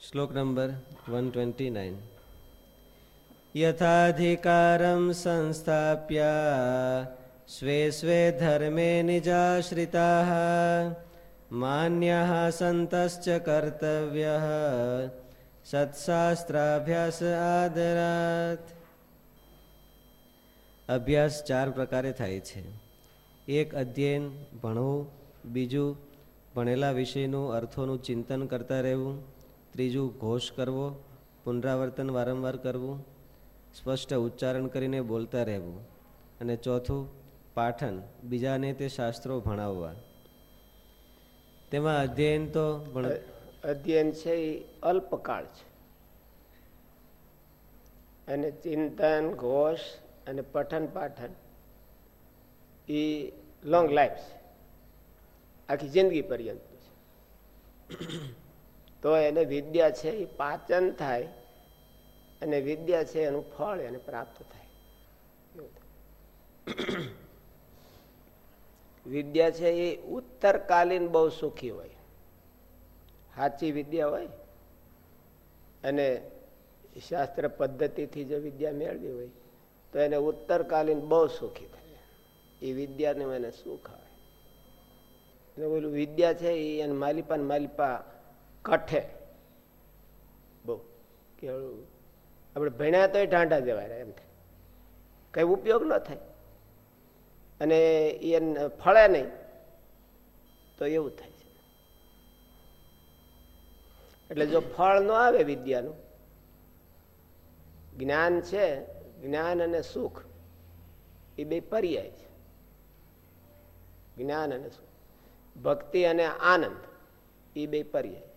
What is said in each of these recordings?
શ્લોક number one twenty nine યથાધિકારમ સંસ્થાપ્યા સ્વે સ્વે ધર્મે નિજાશ્રિતા માન્ય સંતશ્ચ કર્તવ્ય સત્શાસ્ત્રાભ્યાસ આદરાત અભ્યાસ ચાર પ્રકારે થાય છે એક અધ્યયન ભણવું બીજું ભણેલા વિષયનું અર્થોનું ચિંતન કરતા રહેવું ત્રીજું ઘોષ કરવો, પુનરાવર્તન વારંવાર કરવું, સ્પષ્ટ ઉચ્ચારણ કરીને બોલતા રહેવું. અને ચોથું, પાઠન, બીજાને તે શાસ્ત્રો ભણાવવા. તેમાં અધ્યયન તો અધ્યયન છે એ અલ્પકાળ છે. અને ચિંતન, ઘોષ અને પઠન, પાઠન એ લોંગ લાઈફ છે. આખી જિંદગી પર્યંત છે. તો એને વિદ્યા છે એ પાચન થાય અને વિદ્યા છે એનું ફળ એને પ્રાપ્ત થાય. વિદ્યા છે એ ઉત્તરકાલીન બહુ સુખી હોય. સાચી વિદ્યા હોય અને શાસ્ત્ર પદ્ધતિથી જો વિદ્યા મેળવી હોય, તો એને ઉત્તરકાલીન બહુ સુખી થાય. એ વિદ્યાનું એને સુખ આવે. એટલે ઓલું વિદ્યા છે એ એને માલિપા માલિપા કઠે. બહુ કેવું આપણે ભણ્યા તોય ઢાંઢા દેવાય એમ કઈ ઉપયોગ ન થાય. અને એ ફળે નહીં, તો એવું થાય છે. એટલે જો ફળ ન આવે વિદ્યાનું, જ્ઞાન છે, જ્ઞાન અને સુખ, એ બે પર્યાય છે. જ્ઞાન અને સુખ. ભક્તિ અને આનંદ, એ બે પર્યાય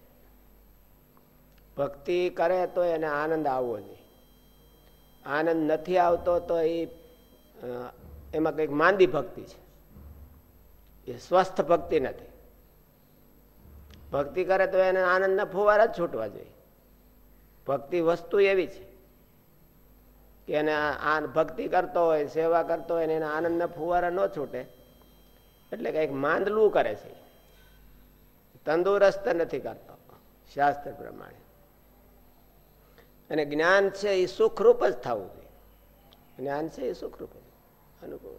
ભક્તિ કરે તો એને આનંદ આવવો જોઈએ. આનંદ નથી આવતો તો એ એમાં કંઈક માંદી ભક્તિ છે. એ સ્વસ્થ ભક્તિ નથી. ભક્તિ કરે તો એને આનંદના ફુવારા જ છૂટવા જોઈએ. ભક્તિ વસ્તુ એવી છે કે એને ભક્તિ કરતો હોય, સેવા કરતો હોય એને આનંદના ફુવારા ન છૂટે. એટલે કંઈક માંદલું કરે છે. તંદુરસ્ત નથી કરતો, શાસ્ત્ર પ્રમાણે. અને જ્ઞાન છે એ સુખરૂપ જ થવું જોઈએ. જ્ઞાન છે એ સુખરૂપ અનુભવ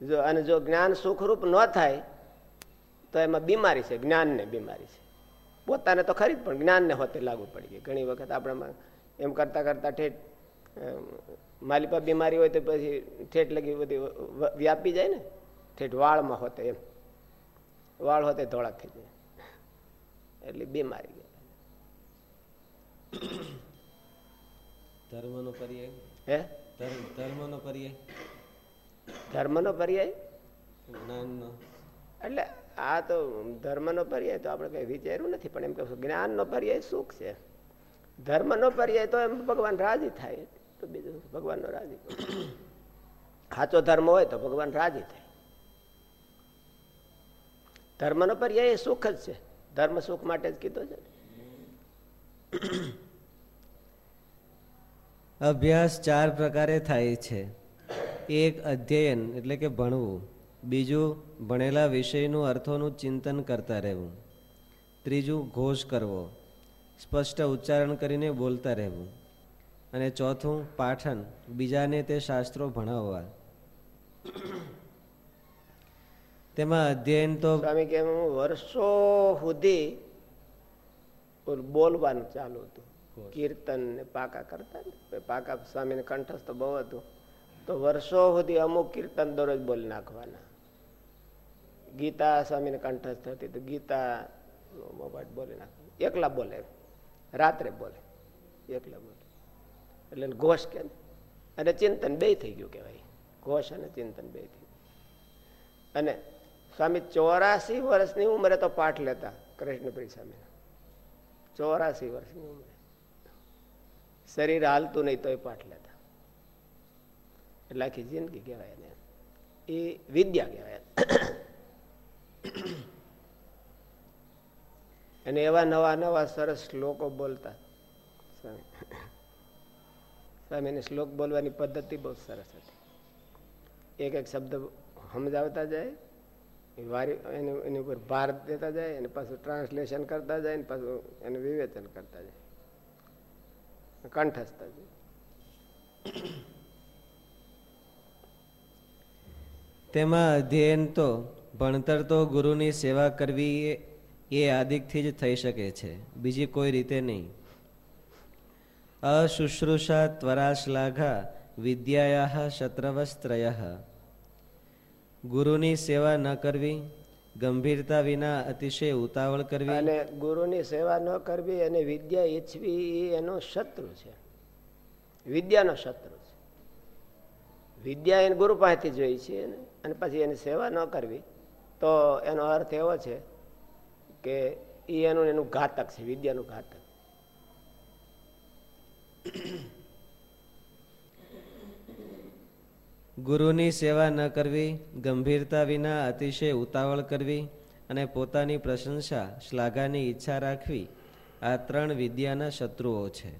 જો અને જો જ્ઞાન સુખરૂપ ન થાય, તો એમાં બીમારી છે, જ્ઞાનને બીમારી છે. પોતાને તો ખરી જ, પણ જ્ઞાનને હોતે લાગુ પડી ગઈ. ઘણી વખત આપણામાં એમ કરતા કરતા ઠેઠ માલિપા બીમારી હોય તો પછી ઠેઠ લગી બધી વ્યાપી જાય ને. ઠેઠ વાળમાં હોતે એમ. વાળ હોતે ધોળા થઈ જાય. એટલે બીમારી ધર્મનો પર્યાય? હે? ધર્મનો પર્યાય? ધર્મનો પર્યાય? જ્ઞાનનો. એટલે આ તો ધર્મનો પર્યાય તો આપણે કઈ વિચાર્યું નથી પણ એમ કહું જ્ઞાનનો પર્યાય સુખ છે. ધર્મનો પર્યાય તો એમ ભગવાન રાજી થાય તો બીજું ભગવાનનો રાજી સાચો ધર્મ હોય તો ભગવાન રાજી થાય. ધર્મનો પર્યાય એ સુખ જ છે. ધર્મ સુખ માટે જ કીધો છે અભ્યાસ ચાર પ્રકારે થાય છે. એક અધ્યયન એટલે કે ભણવું. બીજું ભણેલા વિષયનું અર્થોનું ચિંતન કરતા રહેવું. ત્રીજું ઘોષ કરવો. સ્પષ્ટ ઉચ્ચારણ કરીને બોલતા રહેવું. અને ચોથું પાઠન, બીજાને તે શાસ્ત્રો ભણાવવા. તેમાં અધ્યયન તો સ્વામી કે વર્ષો સુધી બોલવાનું ચાલુ હતું. કીર્તન ને પાકા કરતા ને. પાકા સ્વામીને કંઠસ્થ બહુ હતું. તો વર્ષો સુધી અમુક કીર્તન દરરોજ બોલી નાખવાના. ગીતા સ્વામીને કંઠસ્થ હતી તો ગીતા મોબાઈલ બોલી નાખવા એકલા બોલે. રાત્રે બોલે. એકલા બોલે. એટલે ઘોષ કે અને ચિંતન બે થઈ ગયું કહેવાય. ઘોષ અને ચિંતન બે થઈ અને સ્વામી ચોરાસી વર્ષની ઉંમરે તો પાઠ લેતા કૃષ્ણપ્રિય સ્વામી ચોરાસી વર્ષની ઉંમરે. શરીર હાલતું નહીં તોય પાઠ લેતા. એટલે આખી જિંદગી કહેવાય એને. એ વિદ્યા કહેવાય અને એવા નવા નવા સરસ શ્લોકો બોલતા. સ્વામી. સ્વામીને શ્લોક બોલવાની પદ્ધતિ બહુ સરસ હતી. એક એક શબ્દ સમજાવતા જાય વારી એની એની ઉપર ભાર દેતા જાય અને પાછું ટ્રાન્સલેશન કરતા જાય, ને પાછું એનું વિવેચન કરતા જાય. કંઠસ્થતા જાય તેમાં અધ્યયન તો ભણતર તો ગુરુની સેવા કરવી એ આદિકથી જ થઈ શકે છે. બીજી કોઈ રીતે નહીં. અશુશ્રુષા ત્વરાશ્લાઘા વિદ્યાયા શત્રવસ્ત્રય. ગુરુની સેવા ન કરવી ગંભીરતા વિના અતિશય ઉતાવળ કરવી. અને ગુરુની સેવા ન કરવી અને વિદ્યા ઈચ્છવી એ એનો શત્રુ છે. વિદ્યાનો શત્રુ છે. વિદ્યા એને ગુરુ પાસેથી જોઈ છે અને પછી એની સેવા ન કરવી, તો એનો અર્થ એવો છે કે એ એનું એનું ઘાતક છે, વિદ્યાનું ઘાતક. ગુરુની સેવા ન કરવી, ગંભીરતા વિના અતિશય ઉતાવળ કરવી અને પોતાની પ્રશંસા, શ્લાઘાની ઈચ્છા રાખવી, આ ત્રણ વિદ્યાના શત્રુઓ છે.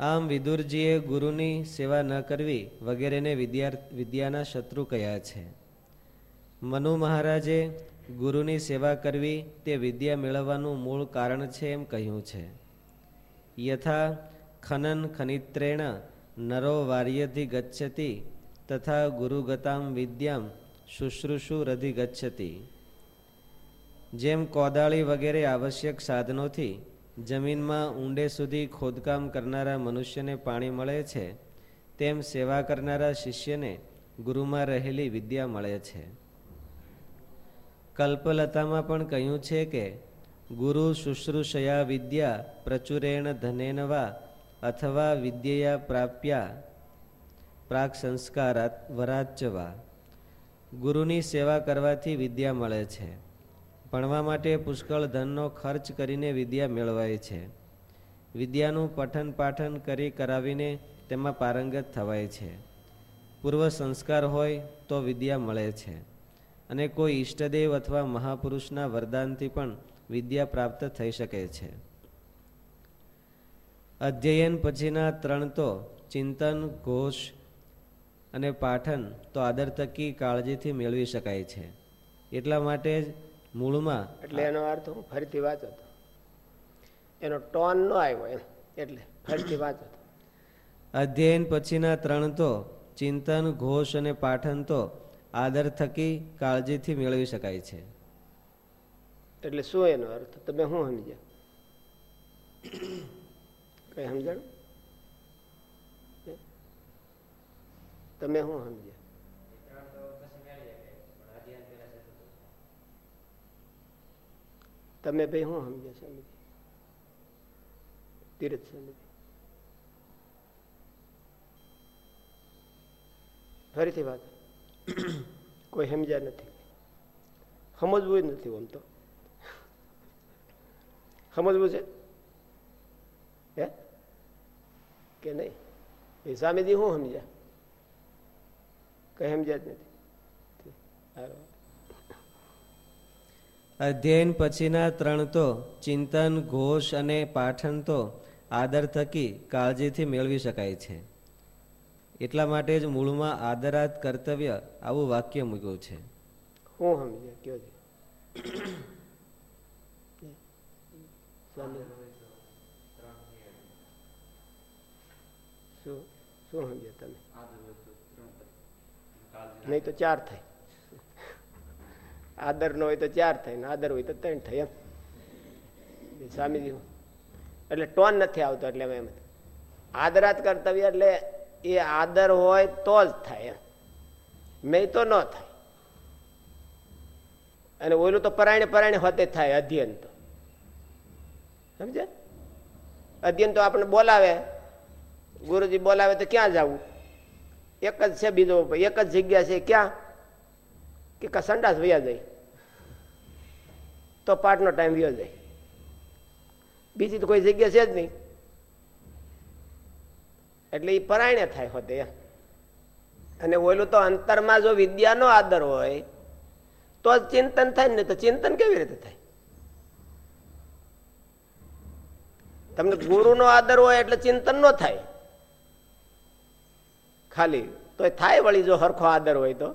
આમ વિદુરજીએ ગુરુની સેવા ન કરવી વગેરેને વિદ્યા વિદ્યાના શત્રુ કહ્યા છે. મનુ મહારાજે ગુરુની સેવા કરવી, તે વિદ્યા મેળવવાનું મૂળ કારણ છે એમ કહ્યું છે. યથા ખનન ખનિત્રેણ નરો વાર્યધિ ગચ્છતિ તથા ગુરુગતામ વિદ્યામ શુશ્રુષુરધિ ગચ્છતિ જેમ કોદાળી વગેરે આવશ્યક સાધનોથી જમીનમાં ઊંડે સુધી ખોદકામ કરનારા મનુષ્યને પાણી મળે છે તેમ સેવા કરનારા શિષ્યને ગુરુમાં રહેલી વિદ્યા મળે છે કલ્પલતામાં પણ કહ્યું છે કે ગુરુ શુશ્રુષયા વિદ્યા પ્રચુરેણ ધનેન અથવા વિદ્યયા પ્રાપ્યા પ્રાક સંસ્કારાત વરાચવા ગુરુની સેવા કરવાથી વિદ્યા મળે છે ભણવા માટે પુષ્કળ ધનનો ખર્ચ કરીને વિદ્યા મેળવાય છે વિદ્યાનું પઠન પાઠન કરી કરાવીને તેમાં પારંગત થવાય છે પૂર્વ સંસ્કાર હોય તો વિદ્યા મળે છે અને કોઈ ઈષ્ટદેવ અથવા મહાપુરુષના વરદાનથી પણ વિદ્યા પ્રાપ્ત થઈ શકે છે અધ્યયન પછીના ત્રણ તો ચિંતન ઘોષ અને પાઠન તો આદર તકી કાળજીથી મેળવી શકાય છે. એટલા માટે જ મૂળમાં એટલે એનો અર્થ હું ફરીથી વાંચો તો. એનો ટોન ન આવ્યો એમ એટલે ફરીથી વાંચો તો. અધ્યયન પછીના ત્રણ તો ચિંતન ઘોષ અને પાઠન તો આદર થકી કાળજીથી મેળવી શકાય છે. એટલે શું એનો અર્થ? તમે શું સમજ્યા? કઈ સમજણ તમે શું સમજ્યા તમે ભાઈ શું સમજ્યા સમજી તીરથ સમજી ફરીથી વાત કોઈ સમજ્યા નથી સમજવું જ નથી આમ તો સમજવું છે હે કે નહીં? એ સ્વામીજી હું સમજ્યા? કઈ સમજ્યા જ નથી. અધ્યયન પછીના ત્રણ તો ચિંતન ઘોષ અને પાઠન તો આદર થકી કાળજીથી મેળવી શકાય છે. એટલા માટે જ મૂળમાં આદરાત કર્તવ્ય આવું વાક્ય મૂક્યું છે. હું સમજ્યા કયો છે? શું શું સમજો તમે? નહીં તો ચાર થાય. આદર નો હોય તો ચાર થાય ને આદર હોય તો ત્રણ થાય એમ. સ્વામીજી એટલે ટોન નથી આવતો એટલે એમ. આદરાત કર્તવ્ય એટલે એ આદર હોય તો જ થાય એમ. નહીં તો ન થાય. અને ઓલું તો પરાયણે પરાયણે હોતે થાય અધ્યયન તો. સમજે અધ્યયન તો આપણે બોલાવે. ગુરુજી બોલાવે તો ક્યાં જવું? એક જ છે બીજો એક જ જગ્યા છે ક્યાં? કે સંડાસ વયા જાય. તો પાઠનો ટાઈમ વયો જાય. બીજી તો કોઈ જગ્યા છે જ નહીં. એટલે એ પરાયણે થાય હોતે અને ઓલું તો અંતરમાં જો વિદ્યાનો આદર હોય, તો જ ચિંતન થાય ને તો ચિંતન કેવી રીતે થાય? તમને ગુરુનો આદર હોય એટલે ચિંતન ન થાય. ખાલી. તો થાય વળી જો હરખો આદર હોય તો.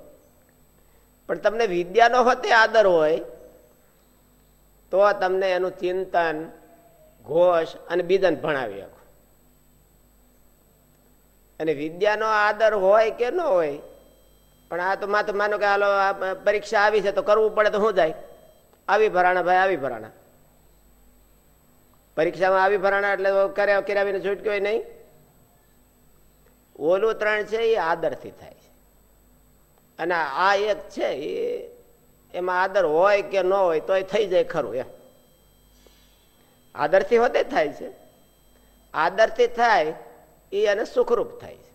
પણ તમને વિદ્યાનો હોતે આદર હોય, તો તમને એનું ચિંતન, ઘોષ અને બીજાને ભણાવી શકો. અને વિદ્યાનો આદર હોય કે ન હોય, પણ આ તો માથું માનો કે હાલો પરીક્ષા આવી છે તો કરવું પડે તો શું જાય? આવી ભરાણા ભાઈ, આવી ભરાણા. પરીક્ષામાં આવી ભરાણા એટલે કર્યા કિરાવીને છૂટક્યો નહીં. ઓલું ત્રણ છે એ આદરથી થાય છે. અને આ એક છે એ એમાં આદર હોય કે ન હોય તો એ થઈ જાય ખરું એમ. આદરથી હોતે થાય છે. આદરથી થાય એ એને સુખરૂપ થાય છે.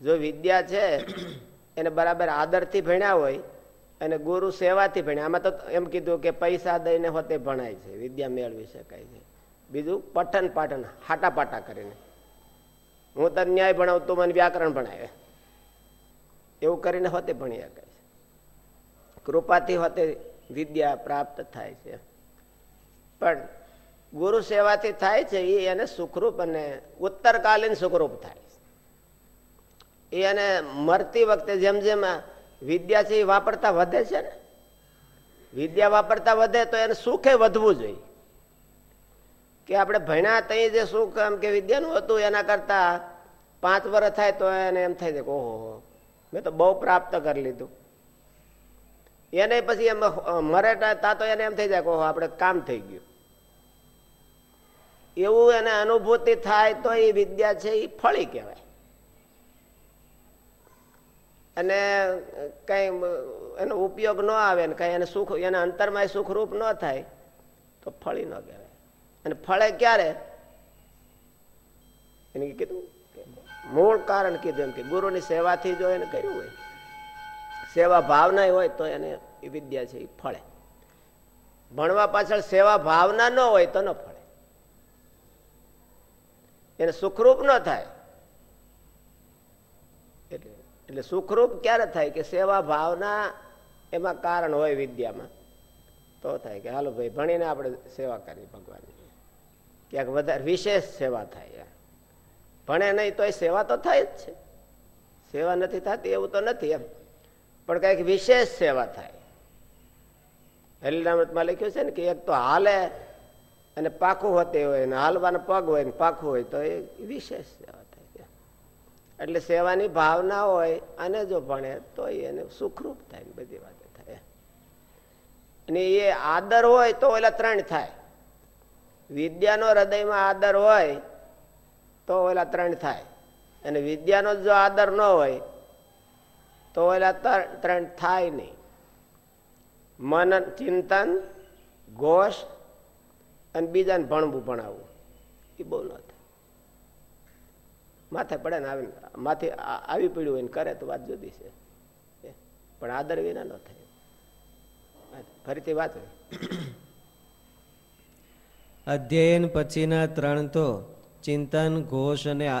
જો વિદ્યા છે એને બરાબર આદરથી ભણ્યા હોય, અને ગુરુ સેવાથી ભણ્યા, આમાં તો એમ કીધું કે પૈસા દઈને હોતે ભણાય છે, વિદ્યા મેળવી શકાય છે. બીજું પઠન પાઠન હાટા પાટા કરીને. હું તને ન્યાય ભણાવું તું મને વ્યાકરણ ભણાવે. એવું કરીને હોતે ભણી શકાય છે. કૃપાથી હોતે વિદ્યા પ્રાપ્ત થાય છે. પણ ગુરુ સેવાથી થાય છે, એ એને સુખરૂપ અને ઉત્તરકાલીન સુખરૂપ થાય એ એને મરતી વખતે જેમ જેમ વિદ્યા છે એ વાપરતા વધે છે ને? વિદ્યા વાપરતા વધે તો એને સુખે વધવું જોઈએ. કે આપણે ભણ્યા તઈ જે સુખ એમ કે વિદ્યાનું હતું એના કરતા પાંચ વર્ષ થાય તો એને એમ થાય છે કે ઓહો મેં તો બહુ પ્રાપ્ત કરી લીધું. એને પછી એમ મરે તા તો એને એમ થઈ જાય કે ઓહો, આપણે કામ થઈ ગયું. એવું એને અનુભૂતિ થાય તો એ વિદ્યા છે એ ફળી કહેવાય. અને કઈ એનો ઉપયોગ ન આવે ને કઈ એને સુખ, એના અંતરમાં સુખરૂપ ન થાય તો ફળી ન કહેવાય. અને ફળે ક્યારે? એને કીધું મૂળ કારણ કીધું એમ કે ગુરુની સેવાથી જો એને કર્યું હોય, સેવા ભાવના હોય તો એને એ વિદ્યા છે એ ફળે. ભણવા પાછળ સેવા ભાવના ન હોય તો ન ફળે. એને સુખરૂપ ન થાય. એટલે એટલે સુખરૂપ ક્યારે થાય કે સેવા ભાવના એમાં કારણ હોય વિદ્યામાં? તો થાય કે હાલો ભાઈ ભણીને આપણે સેવા કરીએ ભગવાનની. ક્યાંક વધારે વિશેષ સેવા થાય ભણે નહીં તો એ સેવા તો થાય જ છે. સેવા નથી થતી એવું તો નથી એમ. પણ કંઈક વિશેષ સેવા થાય. હરિનામૃતમાં લખ્યું છે ને કે એક તો હાલે અને પાખું હોતી હોય ને હાલવાનો પગ હોય ને પાખું હોય તો એ વિશેષ સેવા થાય એટલે સેવાની ભાવના હોય અને જો ભણે તો એને સુખરૂપ થાય બધી વાત થાય. અને એ આદર હોય તો ઓલા ત્રણ થાય. વિદ્યાનો હૃદયમાં આદર હોય તો ઓલા ત્રણ થાય. અને વિદ્યાનો જો આદર ન હોય તો ઓલા ત્રણ થાય નહીં. મન, ચિંતન, ઘોષ અને બીજાને ભણવું ભણાવવું. એ બહુ ન થાય. માથે પડે ને આવીને, માથે આવી પડ્યું હોય ને કરે તો વાત જુદી છે. પણ આદર વિના ન થાય. ફરીથી વાત અધ્યયન પછીના ત્રણ તો, ચિંતન, ઘોષ અને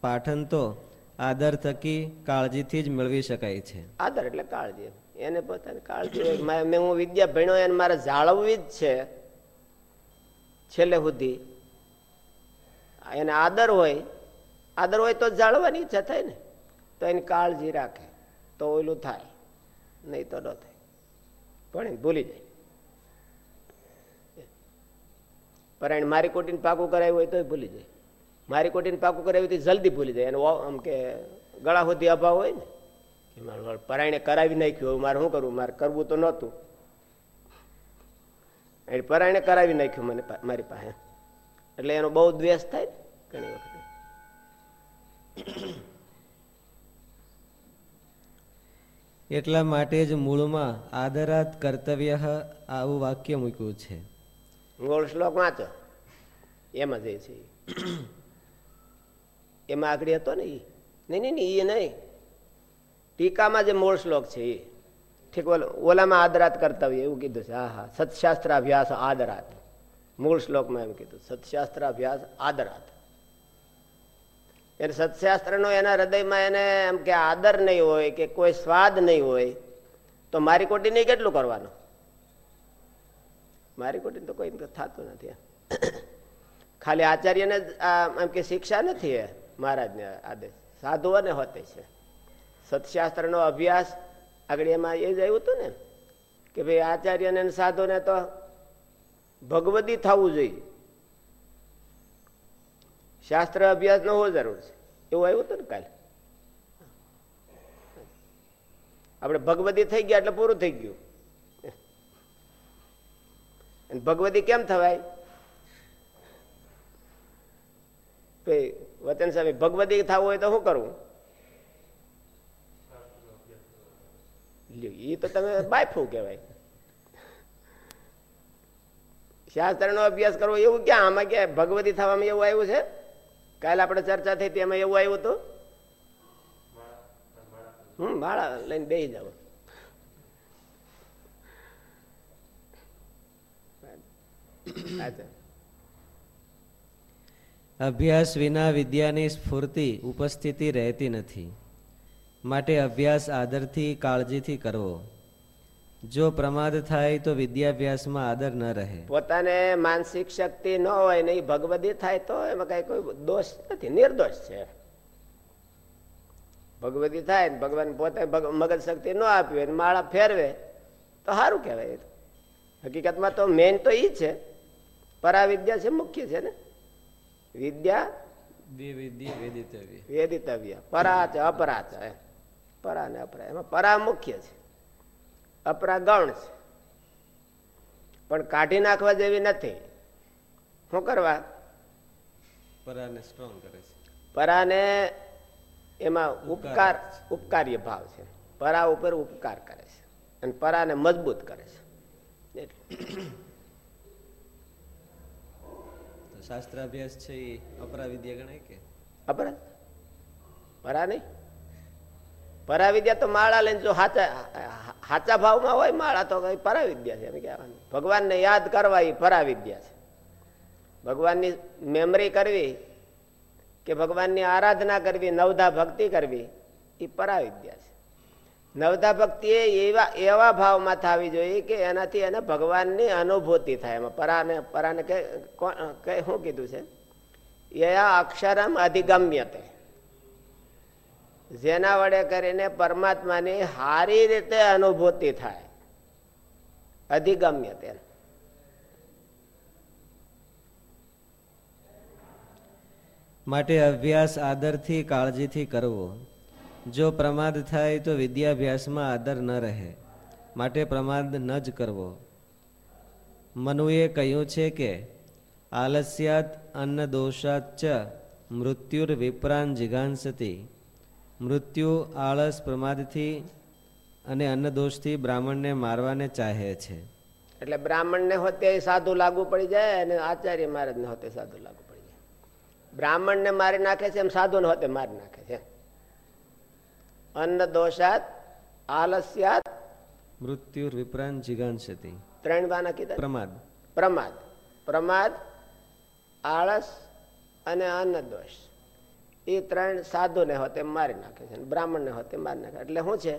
પાઠન તો, આદર થકી કાળજીથી જ મેળવી શકાય છે. આદર એટલે કાળજી એને પોતાની કાળજી મેં, હું વિદ્યા ભણ્યો એને મારે જાળવવી જ છે. છેલ્લે સુધી. એને આદર હોય આદર હોય તો જાળવાની ઈચ્છા થાય ને. તો એની કાળજી રાખે. તો ઓલું થાય. નહીં તો ન થાય. પણ ભૂલી જાય. પરાયણ મારી કોટીને પાકું કરાવ્યું હોય તો ભૂલી જાય. મારી કોટીને પાકું કરાવ્યું તો જલ્દી ભૂલી જાય. અને આમ કે ગળા સુધી અભાવ હોય ને, કે પરાયણે કરાવી નાખ્યું મારે શું કરવું? મારે કરવું તો નહોતું. એટલે પરાયણે કરાવી નાખ્યું મને મારી પાસે. એટલે એનો બહુ દ્વેષ થાય ઘણી વખત. એટલા માટે જ મૂળમાં આદરાત કર્તવ્ય આવું વાક્ય મૂક્યું છે. મૂળ શ્લોક વાંચો. એમાં જે છે. એમાં આગળ હતો ને એ નહીં નહીં એ નહીં. ટીકામાં જે મૂળ શ્લોક છે એ ઠીક ઓલામાં આદરાત કર્તવ્ય એવું કીધું છે. હા હા સત્શાસ્ત્ર અભ્યાસ આદરાત. મૂળ શ્લોકમાં એમ કીધું સત્શાસ્ત્ર અભ્યાસ આદરાત. એટલે સત્શાસ્ત્રનો એના હૃદયમાં એને એમ કે આદર નહીં હોય, કે કોઈ સ્વાદ નહીં હોય, તો મારી કોટી નહીં કેટલું કરવાનું? મારી કોટી તો કોઈ થતું નથી ખાલી આચાર્યને એમ કે શિક્ષા નથી મહારાજને આદેશ. સાધુઓને હોતે છે. સત્શાસ્ત્રનો અભ્યાસ આગળ એમાં એ જ આવ્યું હતું ને, કે ભાઈ આચાર્યને સાધુને તો ભગવદી થવું જોઈએ. શાસ્ત્ર અભ્યાસ ન હોવો જરૂર છે. એવું આવ્યું હતું ને કાલે? આપણે ભગવદી થઈ ગયા એટલે પૂરું થઈ ગયું. ભગવદી કેમ થવાય? વચન સ્વામી ભગવતી થવું હોય તો શું કરવું? એ તો તમે બાયફું કહેવાય. શાસ્ત્ર નો અભ્યાસ કરવો એવું ક્યાં? આમાં ક્યાં? ભગવતી થવામાં એવું આવ્યું છે? કાલે આપણે ચર્ચા થઈ એમાં એવું આવ્યું હતું? હમ ભાડા લઈને બે જાવ અભ્યાસ વિના વિદ્યાની સ્ફૂર્તિ ઉપસ્થિતિ રહેતી નથી. માટે અભ્યાસ આદરથી કાળજીથી કરવો. જો પ્રમાદ થાય તો વિદ્યાભ્યાસમાં આદર ન રહે. પોતાને માનસિક શક્તિ ન હોય ને ભગવદી થાય તો એમાં કઈ કોઈ દોષ નથી નિર્દોષ છે. ભગવદી થાય ને ભગવાન પોતે મગજ શક્તિ ન આપી માળા ફેરવે તો સારું કહેવાય હકીકતમાં તો મેન તો એ છે. પરાવિદ્યા છે મુખ્ય છે ને? વિદ્યા? વેદિતવ્ય. પરા છે અપરા છે પરા ને અપરા. એમાં પરા મુખ્ય છે. અપરા ગૌણ છે. પણ કાઢી નાખવા જેવી નથી. શું કરવા? પરાને સ્ટ્રોંગ કરે છે. પરાને એમાં ઉપકાર ઉપકાર્ય ભાવ છે. પરા ઉપર ઉપકાર કરે છે. અને પરાને મજબૂત કરે છે. શાસ્ત્ર અભ્યાસ છે એ અપરા વિદ્યા ગણાય કે? અપરા? પરા નહીં પરાવિદ્યા તો માળા લઈને જો હાચા હાચા ભાવમાં હોય, માળા તો કઈ પરાવિદ્યા છે, એમ કહેવાનું. ભગવાનને યાદ કરવા એ પરાવિદ્યા છે. ભગવાનની મેમરી કરવી કે ભગવાનની આરાધના કરવી, નવધા ભક્તિ કરવી, એ પરાવિદ્યા છે. નવધા ભક્તિ એ એવા એવા ભાવમાં થવી જોઈએ કે એનાથી એને ભગવાનની અનુભૂતિ થાય. એમાં પરાને પરાને કે શું કીધું છે? યયા અક્ષરમ અધિગમ્ય તે જેના વડે કરીને પરમાત્માની સારી રીતે અનુભૂતિ થાય. અધિગમ્ય તે માટે અભ્યાસ આદરથી, કાળજીથી કરવો. જો પ્રમાદ થાય તો વિદ્યાભ્યાસમાં આદર ન રહે, માટે પ્રમાદ ન જ કરવો. મનુએ કહ્યું છે કે, આલસ્યાત અન્ન દોષાત ચ, મૃત્યુર વિપ્રાન જિઘાંસતી મૃત્યુ આળસ પ્રમાદથી અને અન્નદોષથી બ્રાહ્મણને મારવાને ચાહે છે. એટલે બ્રાહ્મણને હોતે સાધુ લાગુ પડી જાય અને આચાર્ય મહારાજને હોતે સાધુ લાગુ પડી જાય. બ્રાહ્મણને મારી નાખે છે એમ સાધુ ને હોતે મારી નાખે છે. અન્ન દોષાત આલસ્યાત મૃત્યુ વિપ્રાન જિગાંસતી ત્રણ બાના કીધા પ્રમાદ પ્રમાદ પ્રમાદ આળસ અને અન્ન દોષ એ ત્રણ સાધુ ને હોતે મારી નાખે છે બ્રાહ્મણ ને હોતે મારી નાખે એટલે શું છે?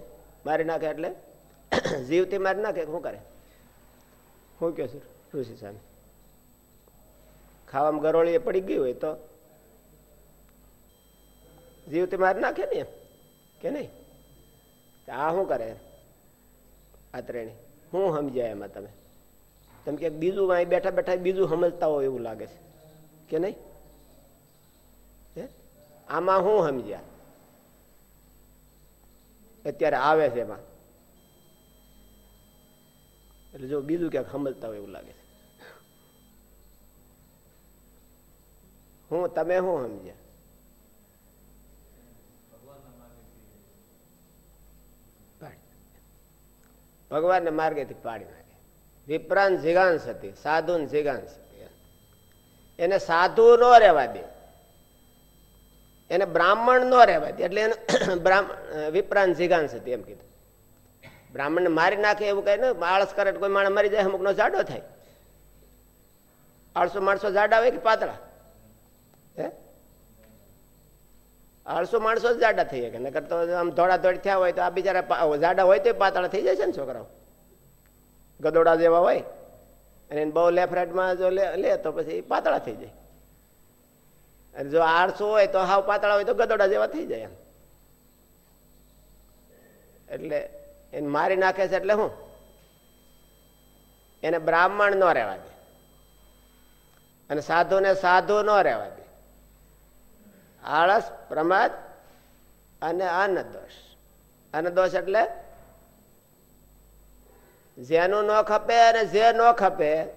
મારી નાખે એટલે? જીવતી મારી નાખે શું કરે? શું કહો સર ઋષિ સામે ખાવામાં ગરોળી પડી ગઈ હોય તો? જીવતી મારી નાખે ને એમ? કે નહીં? આ શું કરે? આ ત્રણેય શું સમજ્યા એમાં તમે? તમે કે બીજું અહીં બેઠા બેઠા બીજું સમજતા હોય એવું લાગે છે. કે નહીં? આમાં શું સમજ્યા? અત્યારે આવે છે એમાં. એટલે જો બીજું ક્યાંક સમજતા હોય એવું લાગે છે. હું, તમે શું સમજ્યા? ભગવાનને માર્ગેથી પાડી નાખે. વિપ્રાંત જીગાંશ હતી સાધુ જીગાંશ એને સાધુ નો રહેવા દે. એને બ્રાહ્મણ નો રહેવા દે. એટલે એને વિપ્રાંત જીગાંશ હતી એમ કીધું. બ્રાહ્મણને મારી નાખે એવું કઈ ને, આળસ કરે કોઈ માણસ મરી જાય અમુક નો જાડો થાય. આળસો માણસો જાડા હોય કે પાતળા હે આળસો માણસો જ જાડા થઈ શકે. નકર તો આમ ધોળા ધોળી થયા હોય તો આ બિચારા જાડા હોય તો પાતળા થઈ જાય છે ને છોકરાઓ. ગદોડા જેવા હોય. અને બહુ લેફ્ટ જો લે તો પછી પાતળા થઈ જાય. અને જો આળસો હોય તો હાવ પાતળા હોય તો ગદોડા જેવા થઈ જાય એમ. એટલે એને મારી નાખે છે એટલે શું એને બ્રાહ્મણ ન રહેવા દે. અને સાધુને સાધુ ન રહેવા દે. આળસ પ્રમાદ અને અનદોષ અનદોષ એટલે જેનું ન ખપે અને જે ન ખપે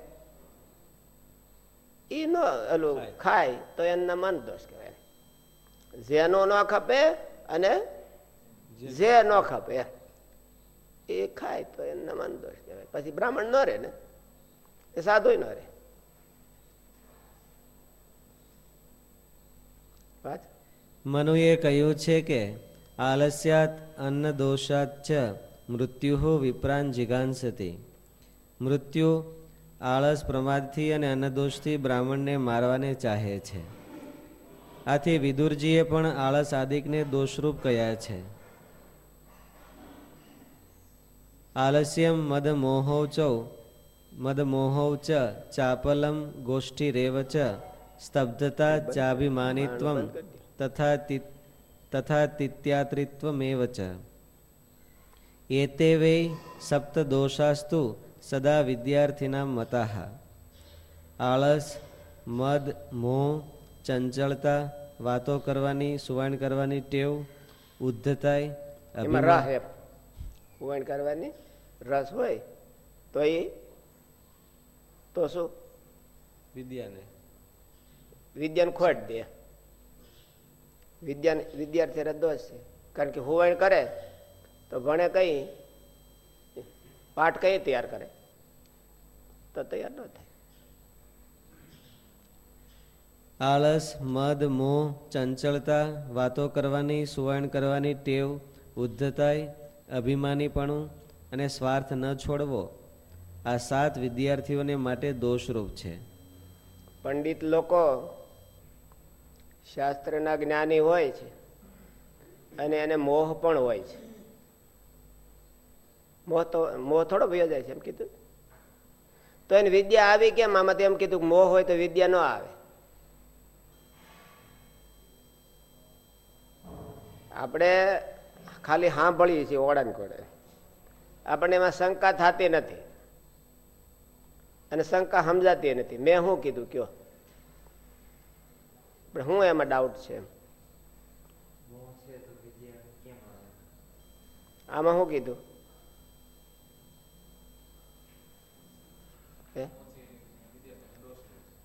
એ ન ઓલું ખાય. તો એમને મન દોષ કહેવાય. જેનું ન ખપે અને જે ન ખપે એ ખાય તો એમને મન દોષ કહેવાય. પછી બ્રાહ્મણ ન રહે ને? એ સાધુ ન રહે. મનુએ કહ્યું છે કે, આલસ્યાત અન્ન દોષાત ચ મૃત્યુ વિપ્રાન જિગાંસતી. મૃત્યુ આળસ પ્રમાદથી અને અન્નદોષથી બ્રાહ્મણને મારવાને ચાહે છે. આથી વિદુરજીએ પણ આળસ આદિકને દોષરૂપ કહ્યા છે. આલસ્યમ મદ મોહૌ ચૌ, મદ મોહૌ ચ, ચાપલમ ગોષ્ઠી રેવ ચ સ્તબ્ધતા ચાભિમાનિત્વ તથા તથા તિત્યાત્રિત્વમેવ ચ એતે વૈ સપ્તદોષાસ્તુ સદા વિદ્યાર્થીના મતા આળસ મદ મોહ ચંચળતા વાતો કરવાની સુવાણ કરવાની ટેવ ઉદ્ધતાય એમાં રહ એમ. સુવાણ કરવાની રસ હોય તો એ તો શું? વિદ્યાને. વિદ્યાને ખોટ દે. વિદ્યા વિદ્યાર્થી દોષ છે. કારણ કે હોવાણ કરે તો ભણે કઈ? પાઠ કઈ તૈયાર કરે? તો તૈયાર ન થાય. આળસ મદ મોહ ચંચળતા વાતો કરવાની સુવર્ણ કરવાની ટેવ ઉદ્ધતાય અભિમાનીપણું અને સ્વાર્થ ન છોડવો આ સાત વિદ્યાર્થીઓને માટે દોષરૂપ છે. પંડિત લોકો શાસ્ત્રના જ્ઞાની હોય છે અને એને મોહ પણ હોય છે. મોહ તો, મોહ થોડો ભયો જાય છે, એમ કીધું તો એની વિદ્યા આવી કેમ? આમાં એમ કીધું મોહ હોય તો વિદ્યા ન આવે. આપણે ખાલી સાંભળીએ છીએ ઓળાન કોડે આપણને એમાં શંકા થતી નથી. અને શંકા સમજાતી નથી. મેં શું કીધું? કયો. પણ હું એમાં ડાઉટ છે. આમાં શું કીધું?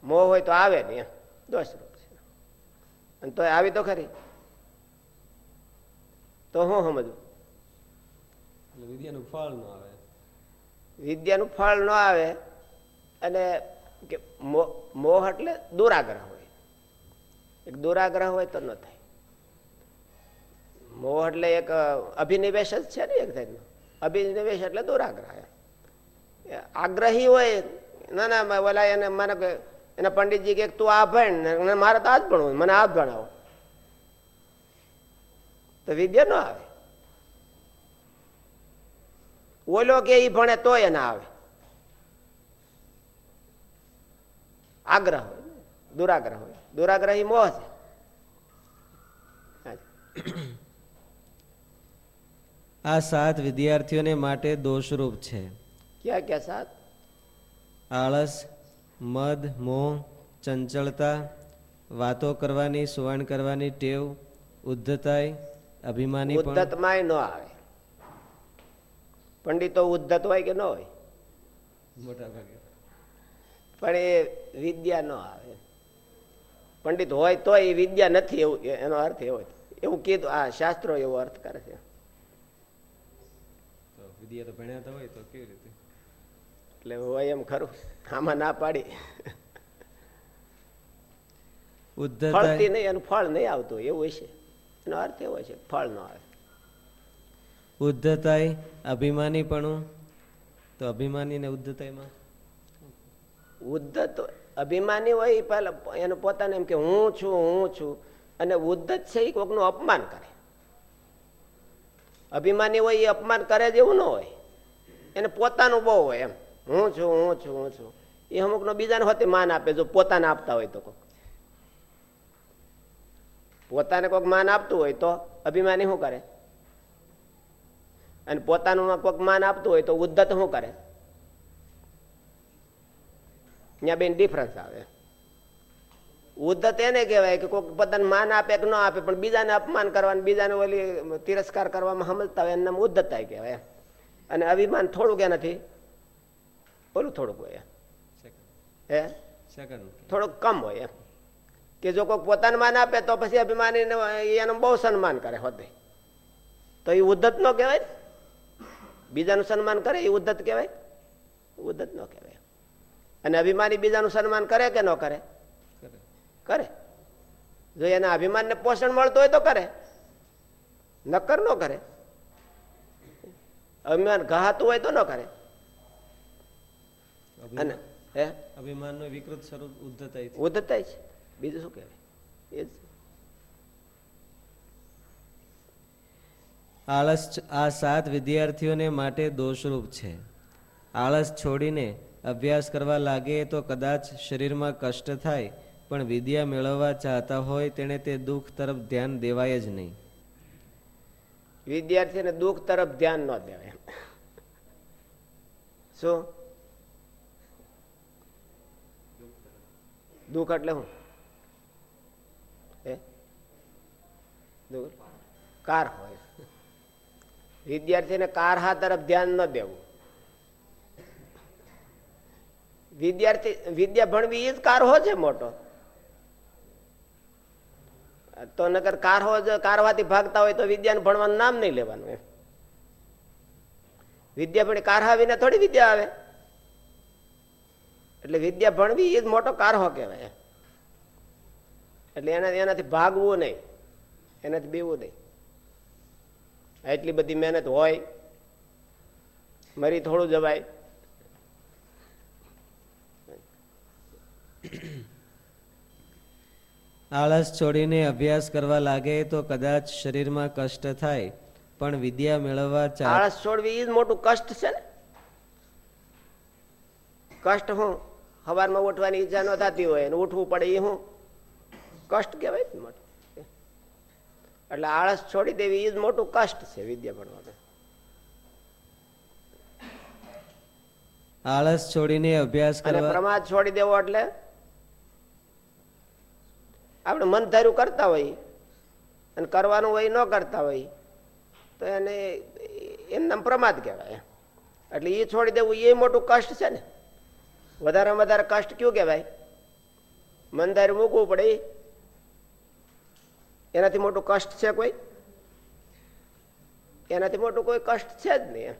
મોહ હોય તો આવે ને દોષ રૂપ છે. અને તો આવી તો ખરી. તો હું સમજવું વિદ્યાનું ફળ ન આવે. વિદ્યાનું ફળ ન આવે અને કે મોહ એટલે દુરાગ્રહ એક દુરાગ્રહ હોય તો ન થાય. મોહ એટલે એક અભિનિવેશ જ છે ને એક જાતનો અભિનિવેશ એટલે દુરાગ્રહ. આગ્રહી હોય, ના ના ઓલા એને, મને એને પંડિતજી કે તું આ ભણ મારે તો આ જ ભણવું મને આ જ ભણાવો. તો વિદ્યા ન આવે. ઓલો કે એ ભણે તો એને આવે. આગ્રહ હોય, દુરાગ્રહ હોય. દુરાગ્રહી મોહ છે. આ સાત વિદ્યાર્થીઓને માટે દોષરૂપ છે. ક્યાં ક્યાં સાત? આળસ મદ મોહ ચંચળતા વાતો કરવાની સુવર્ણ કરવાની ટેવ ઉદ્ધતાય અભિમાની ઉદ્ધતમાં ન આવે. પંડિતો ઉદ્ધત હોય કે ન હોય? મોટા ભાગે. પણ એ વિદ્યા ન આવે. પંડિત હોય તો એ વિદ્યા નથી એવું એનો અર્થ એવો એવું કીધું આ શાસ્ત્રો એવો અર્થ કરે છે. વિદ્યા તો ભણ્યા હોય તો કેવી રીતે? એટલે હોય એમ ખરું આમાં ના પાડી. ફળતી નહીં એનું ફળ નહીં આવતું એવું હશે. એનો અર્થ એવો છે ફળ ન આવે. ઉદ્ધતાય અભિમાનીપણું. તો અભિમાની ને ઉદ્ધતાયમાં? ઉદ્ધત અભિમાની હોય એ પહેલા એને પોતાને એમ કે હું છું હું છું. અને ઉદ્ધત છે એ કોકનું અપમાન કરે. અભિમાની હોય એ અપમાન કરે જેવું ન હોય. એને પોતાનું બહુ હોય એમ. હું છું હું છું હું છું. એ અમુક નો બીજાને હોતી માન આપે, જો પોતાને આપતા હોય તો કોક. પોતાને કોઈક માન આપતું હોય તો અભિમાની શું કરે? અને પોતાનું કોઈક માન આપતું હોય તો ઉદ્ધત શું કરે? ત્યાં બેન ડિફરન્સ આવે. ઉદ્ધત એને કહેવાય કે કોઈક પોતાને માન આપે કે ન આપે પણ બીજાને અપમાન કરવાનું બીજાને ઓલી તિરસ્કાર કરવામાં સમજતા હોય એનું ઉદ્ધતાય કહેવાય. અને અભિમાન થોડુંક એનાથી ઓલું થોડુંક હોય હે? થોડુંક કમ હોય કે જો કોઈક પોતાનું માન આપે તો પછી અભિમાની એનું બહુ સન્માન કરે હોતે. તો એ ઉદ્ધત નો કહેવાય બીજાનું સન્માન કરે એ ઉદ્ધત કહેવાય? ઉદ્ધત નો કહેવાય. અને અભિમાની બીજાનું સન્માન કરે કે ન કરે? કરે. જો એના અભિમાનને પોષણ મળતું હોય તો કરે. નક્કર ન કરે. અભિમાન ઘાતું હોય તો ન કરે. અને હે? અભિમાન નો વિકૃત સ્વરૂપ ઉદ્ધતાય છે. ઉદ્ધતાય છે. બીજું શું કહેવાય? એ જ. આળસ આ સાત વિદ્યાર્થીઓને માટે દોષરૂપ છે. આળસ છોડીને અભ્યાસ કરવા લાગે તો કદાચ શરીરમાં કષ્ટ થાય, પણ વિદ્યા મેળવવા ચાહતા હોય તેણે તે દુઃખ તરફ ધ્યાન દેવાય જ નહીં. વિદ્યાર્થીને દુઃખ તરફ ધ્યાન ન દેવાય. શું? દુઃખ એટલે શું? કાર હોય. વિદ્યાર્થીને કારહા તરફ ધ્યાન ન દેવું. વિદ્યાર્થી, વિદ્યા ભણવી એ જ કારહો છે મોટો. તો નગર કારહો કારવાથી ભાગતા હોય તો વિદ્યાને ભણવાનું નામ નહીં લેવાનું એમ. વિદ્યા ભણી કારહા વિના થોડી વિદ્યા આવે. એટલે વિદ્યા ભણવી એ જ મોટો કારહો કહેવાય એટલે એના, એનાથી ભાગવું નહીં. એનાથી બેવું નહીં. એટલી બધી મહેનત હોય, મરી થોડું જવાય. આળસ છોડીને અભ્યાસ કરવા લાગે તો કદાચ શરીરમાં કષ્ટ થાય પણ વિદ્યા મેળવવા આળસ છોડવી એ જ મોટું કષ્ટ છે ને? કષ્ટ હું સવારમાં ઉઠવાની ઈચ્છા ન થતી હોય અને ઉઠવું પડે એ હું. કષ્ટ કહેવાય ને મોટું. એટલે આળસ છોડી દેવી એ જ મોટું કષ્ટ છે વિદ્યા ભણવાનું. આળસ છોડીને અભ્યાસ કરવા પ્રમાદ છોડી દેવો એટલે આપણે મન ધાર્યું કરતા હોય અને કરવાનું હોય ન કરતા હોય, તો એને નામ પ્રમાદ કહેવાય. એટલે એ છોડી દેવું એ મોટું કષ્ટ છે ને. વધારેમાં વધારે કષ્ટ કયું કહેવાય? મન ધાર્યું મૂકવું પડે. એનાથી મોટું કષ્ટ છે કોઈ? એનાથી મોટું કોઈ કષ્ટ છે જ નહીં. એમ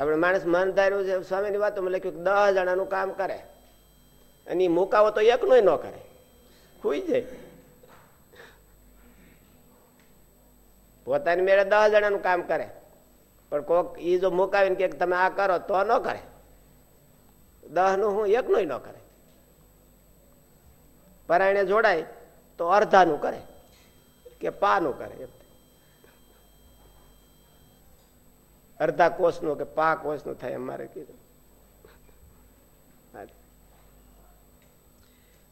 આપણે માણસ મન ધાર્યું છે સ્વામીની વાતોમાં લખ્યું કે દસ જણાનું કામ કરે. અને એ મુકાવો તો એકનો ન કરે. ખુઈ જાય. પોતાની મેળે દસ જણાનું કામ કરે. પણ કોક એ જો મુકાવીને કે તમે આ કરો તો ન કરે. દહનું હું એકનું ન કરે. પરાયણે જોડાય તો અર્ધાનું કરે કે પાનું કરે એમ અડધા કોષનું કે પા કોષનું થાય અમારે કીધું.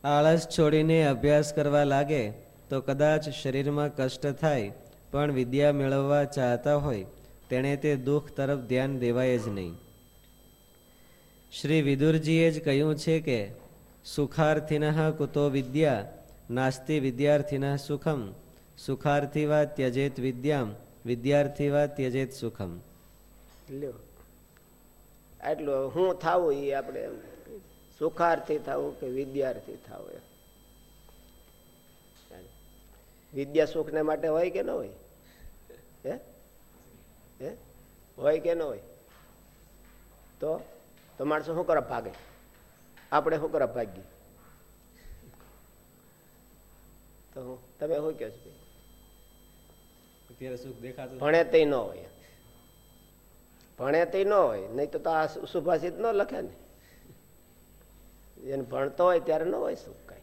આળસ છોડીને અભ્યાસ કરવા લાગે તો કદાચ શરીરમાં કષ્ટ થાય, પણ વિદ્યા મેળવવા ચાહતા હોય, તેણે તે દુઃખ તરફ ધ્યાન દેવાય જ નહીં. શ્રી વિદુરજીએ જ કહ્યું છે કે, સુખાર્થિન કુતો વિદ્યા, નાસ્તિ વિદ્યાર્થિન સુખમ સુખાર્થી વા ત્યજેત વિદ્યામ વિદ્યાર્થી વા ત્યજેત સુખમ. લ્યો. એટલું હું થાવું એ આપણે સુખાર્થી થવું કે વિદ્યાર્થી થવું વિદ્યા સુખને માટે હોય કે ન હોય? હે? હે? હોય કે ન હોય? તો? તો માણસો શું કરવા ભાગે? આપણે શું કરવા ભાગી તો તમે શું કહો છો? અત્યારે સુખ દેખાતું ભણે તે ન હોય ભણે તે ન હોય, નહીં તો આ સુભાષિત ન લખે ને. એને ભણતો હોય ત્યારે ન હોય સુખ કઈ.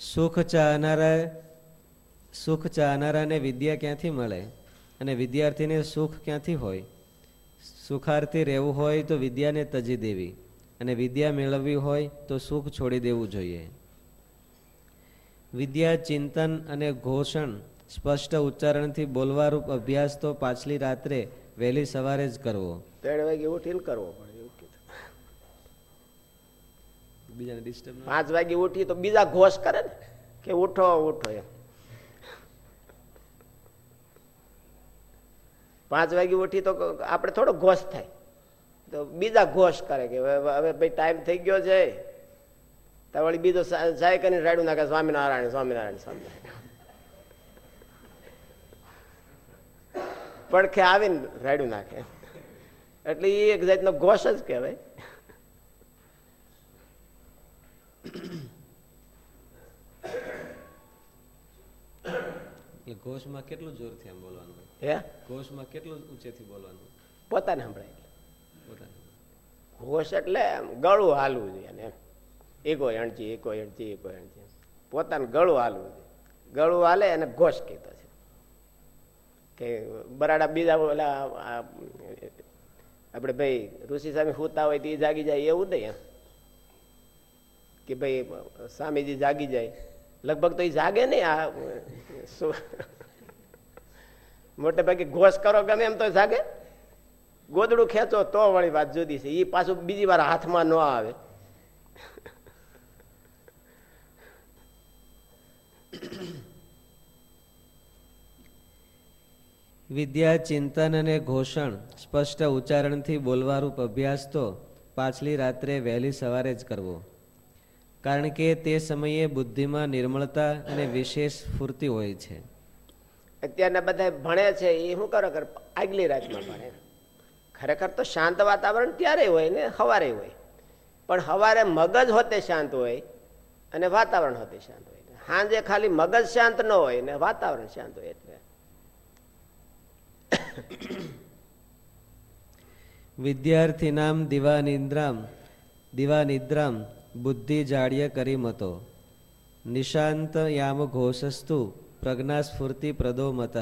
સુખ ચાહનારા, સુખ ચાહનારાને વિદ્યા ક્યાંથી મળે? અને વિદ્યાર્થીને સુખ ક્યાંથી હોય? સુખાર્થી રહેવું હોય તો વિદ્યાને તજી દેવી. અને વિદ્યા મેળવવી હોય તો સુખ છોડી દેવું જોઈએ. વિદ્યા ચિંતન અને ઘોષણ સ્પષ્ટ ઉચ્ચારણથી બોલવારૂપ અભ્યાસ તો પાછલી રાત્રે વહેલી સવારે જ કરવો. ત્રણ વાગે ઉઠીને કરવો પડે એવું કીધું બીજાને ડિસ્ટર્બ પાંચ વાગે ઉઠી તો બીજા ઘોષ કરે ને કે ઉઠો ઉઠો એમ. પાંચ વાગે ઉઠી તો આપણે થોડો ઘોષ થાય. તો બીજા ઘોષ કરે કે હવે હવે ભાઈ ટાઈમ થઈ ગયો છે. તો વળી બીજો જાય કરીને રાડું નાખે સ્વામિનારાયણ સ્વામિનારાયણ સ્વામિનારાયણ. પડખે આવીને રાડ્યું નાખે. એટલે એ એક જાતનો ઘોષ જ કહેવાય. ઘોષમાં કેટલું જોરથી આમ બોલવાનું હે? ઘોષમાં કેટલું ઊંચેથી બોલવાનું પોતાને સંભળાય. પોતાને ઘોષ એટલે ગળું હાલવું જોઈએ ને એમ. એકો એણજી એકો એણજી એકો એણજી પોતાનું ગળું હાલવું જોઈએ. ગળું હાલે અને ઘોષ છે કે બરાડા બીજા ઓલા આપણે ભાઈ ઋષિ સામે હોતા હોય તો જાગી જાય, એવું નહીં કે ભાઈ, સ્વામીજી જાગી જાય. લગભગ તો એ જાગે નહીં આ મોટે ભાગે ઘોષ કરો ગમે એમ તો જાગે. ગોદડું ખેંચો તો વળી વાત જુદી છે. એ પાછું બીજી વાર હાથમાં ન આવે. વિદ્યા, ચિંતન અને ઘોષણ સ્પષ્ટ ઉચ્ચારણથી બોલવારૂપ અભ્યાસ તો પાછલી રાત્રે વહેલી સવારે જ કરવો. કારણ કે તે સમયે બુદ્ધિમાં નિર્મળતા અને વિશેષ સ્ફૂર્તિ હોય છે. અત્યારના બધા ભણે છે, એ શું કરો આગલી રાતમાં ભણે. ખરેખર તો શાંત વાતાવરણ ત્યારે હોય ને સવારે હોય. પણ સવારે મગજ હોતે શાંત હોય અને વાતાવરણ હોતે શાંત હોય. સાંજે ખાલી મગજ શાંત ન હોય ને વાતાવરણ શાંત હોય. વિદ્યાર્થીનામ દિવાનિદ્રામ દિવાનિદ્રામ બુદ્ધિ જાડ્ય કરીમતો. નિશાંત યામ ઘોષસ્તુ પ્રજ્ઞા સ્ફૂર્તિ પ્રદો મત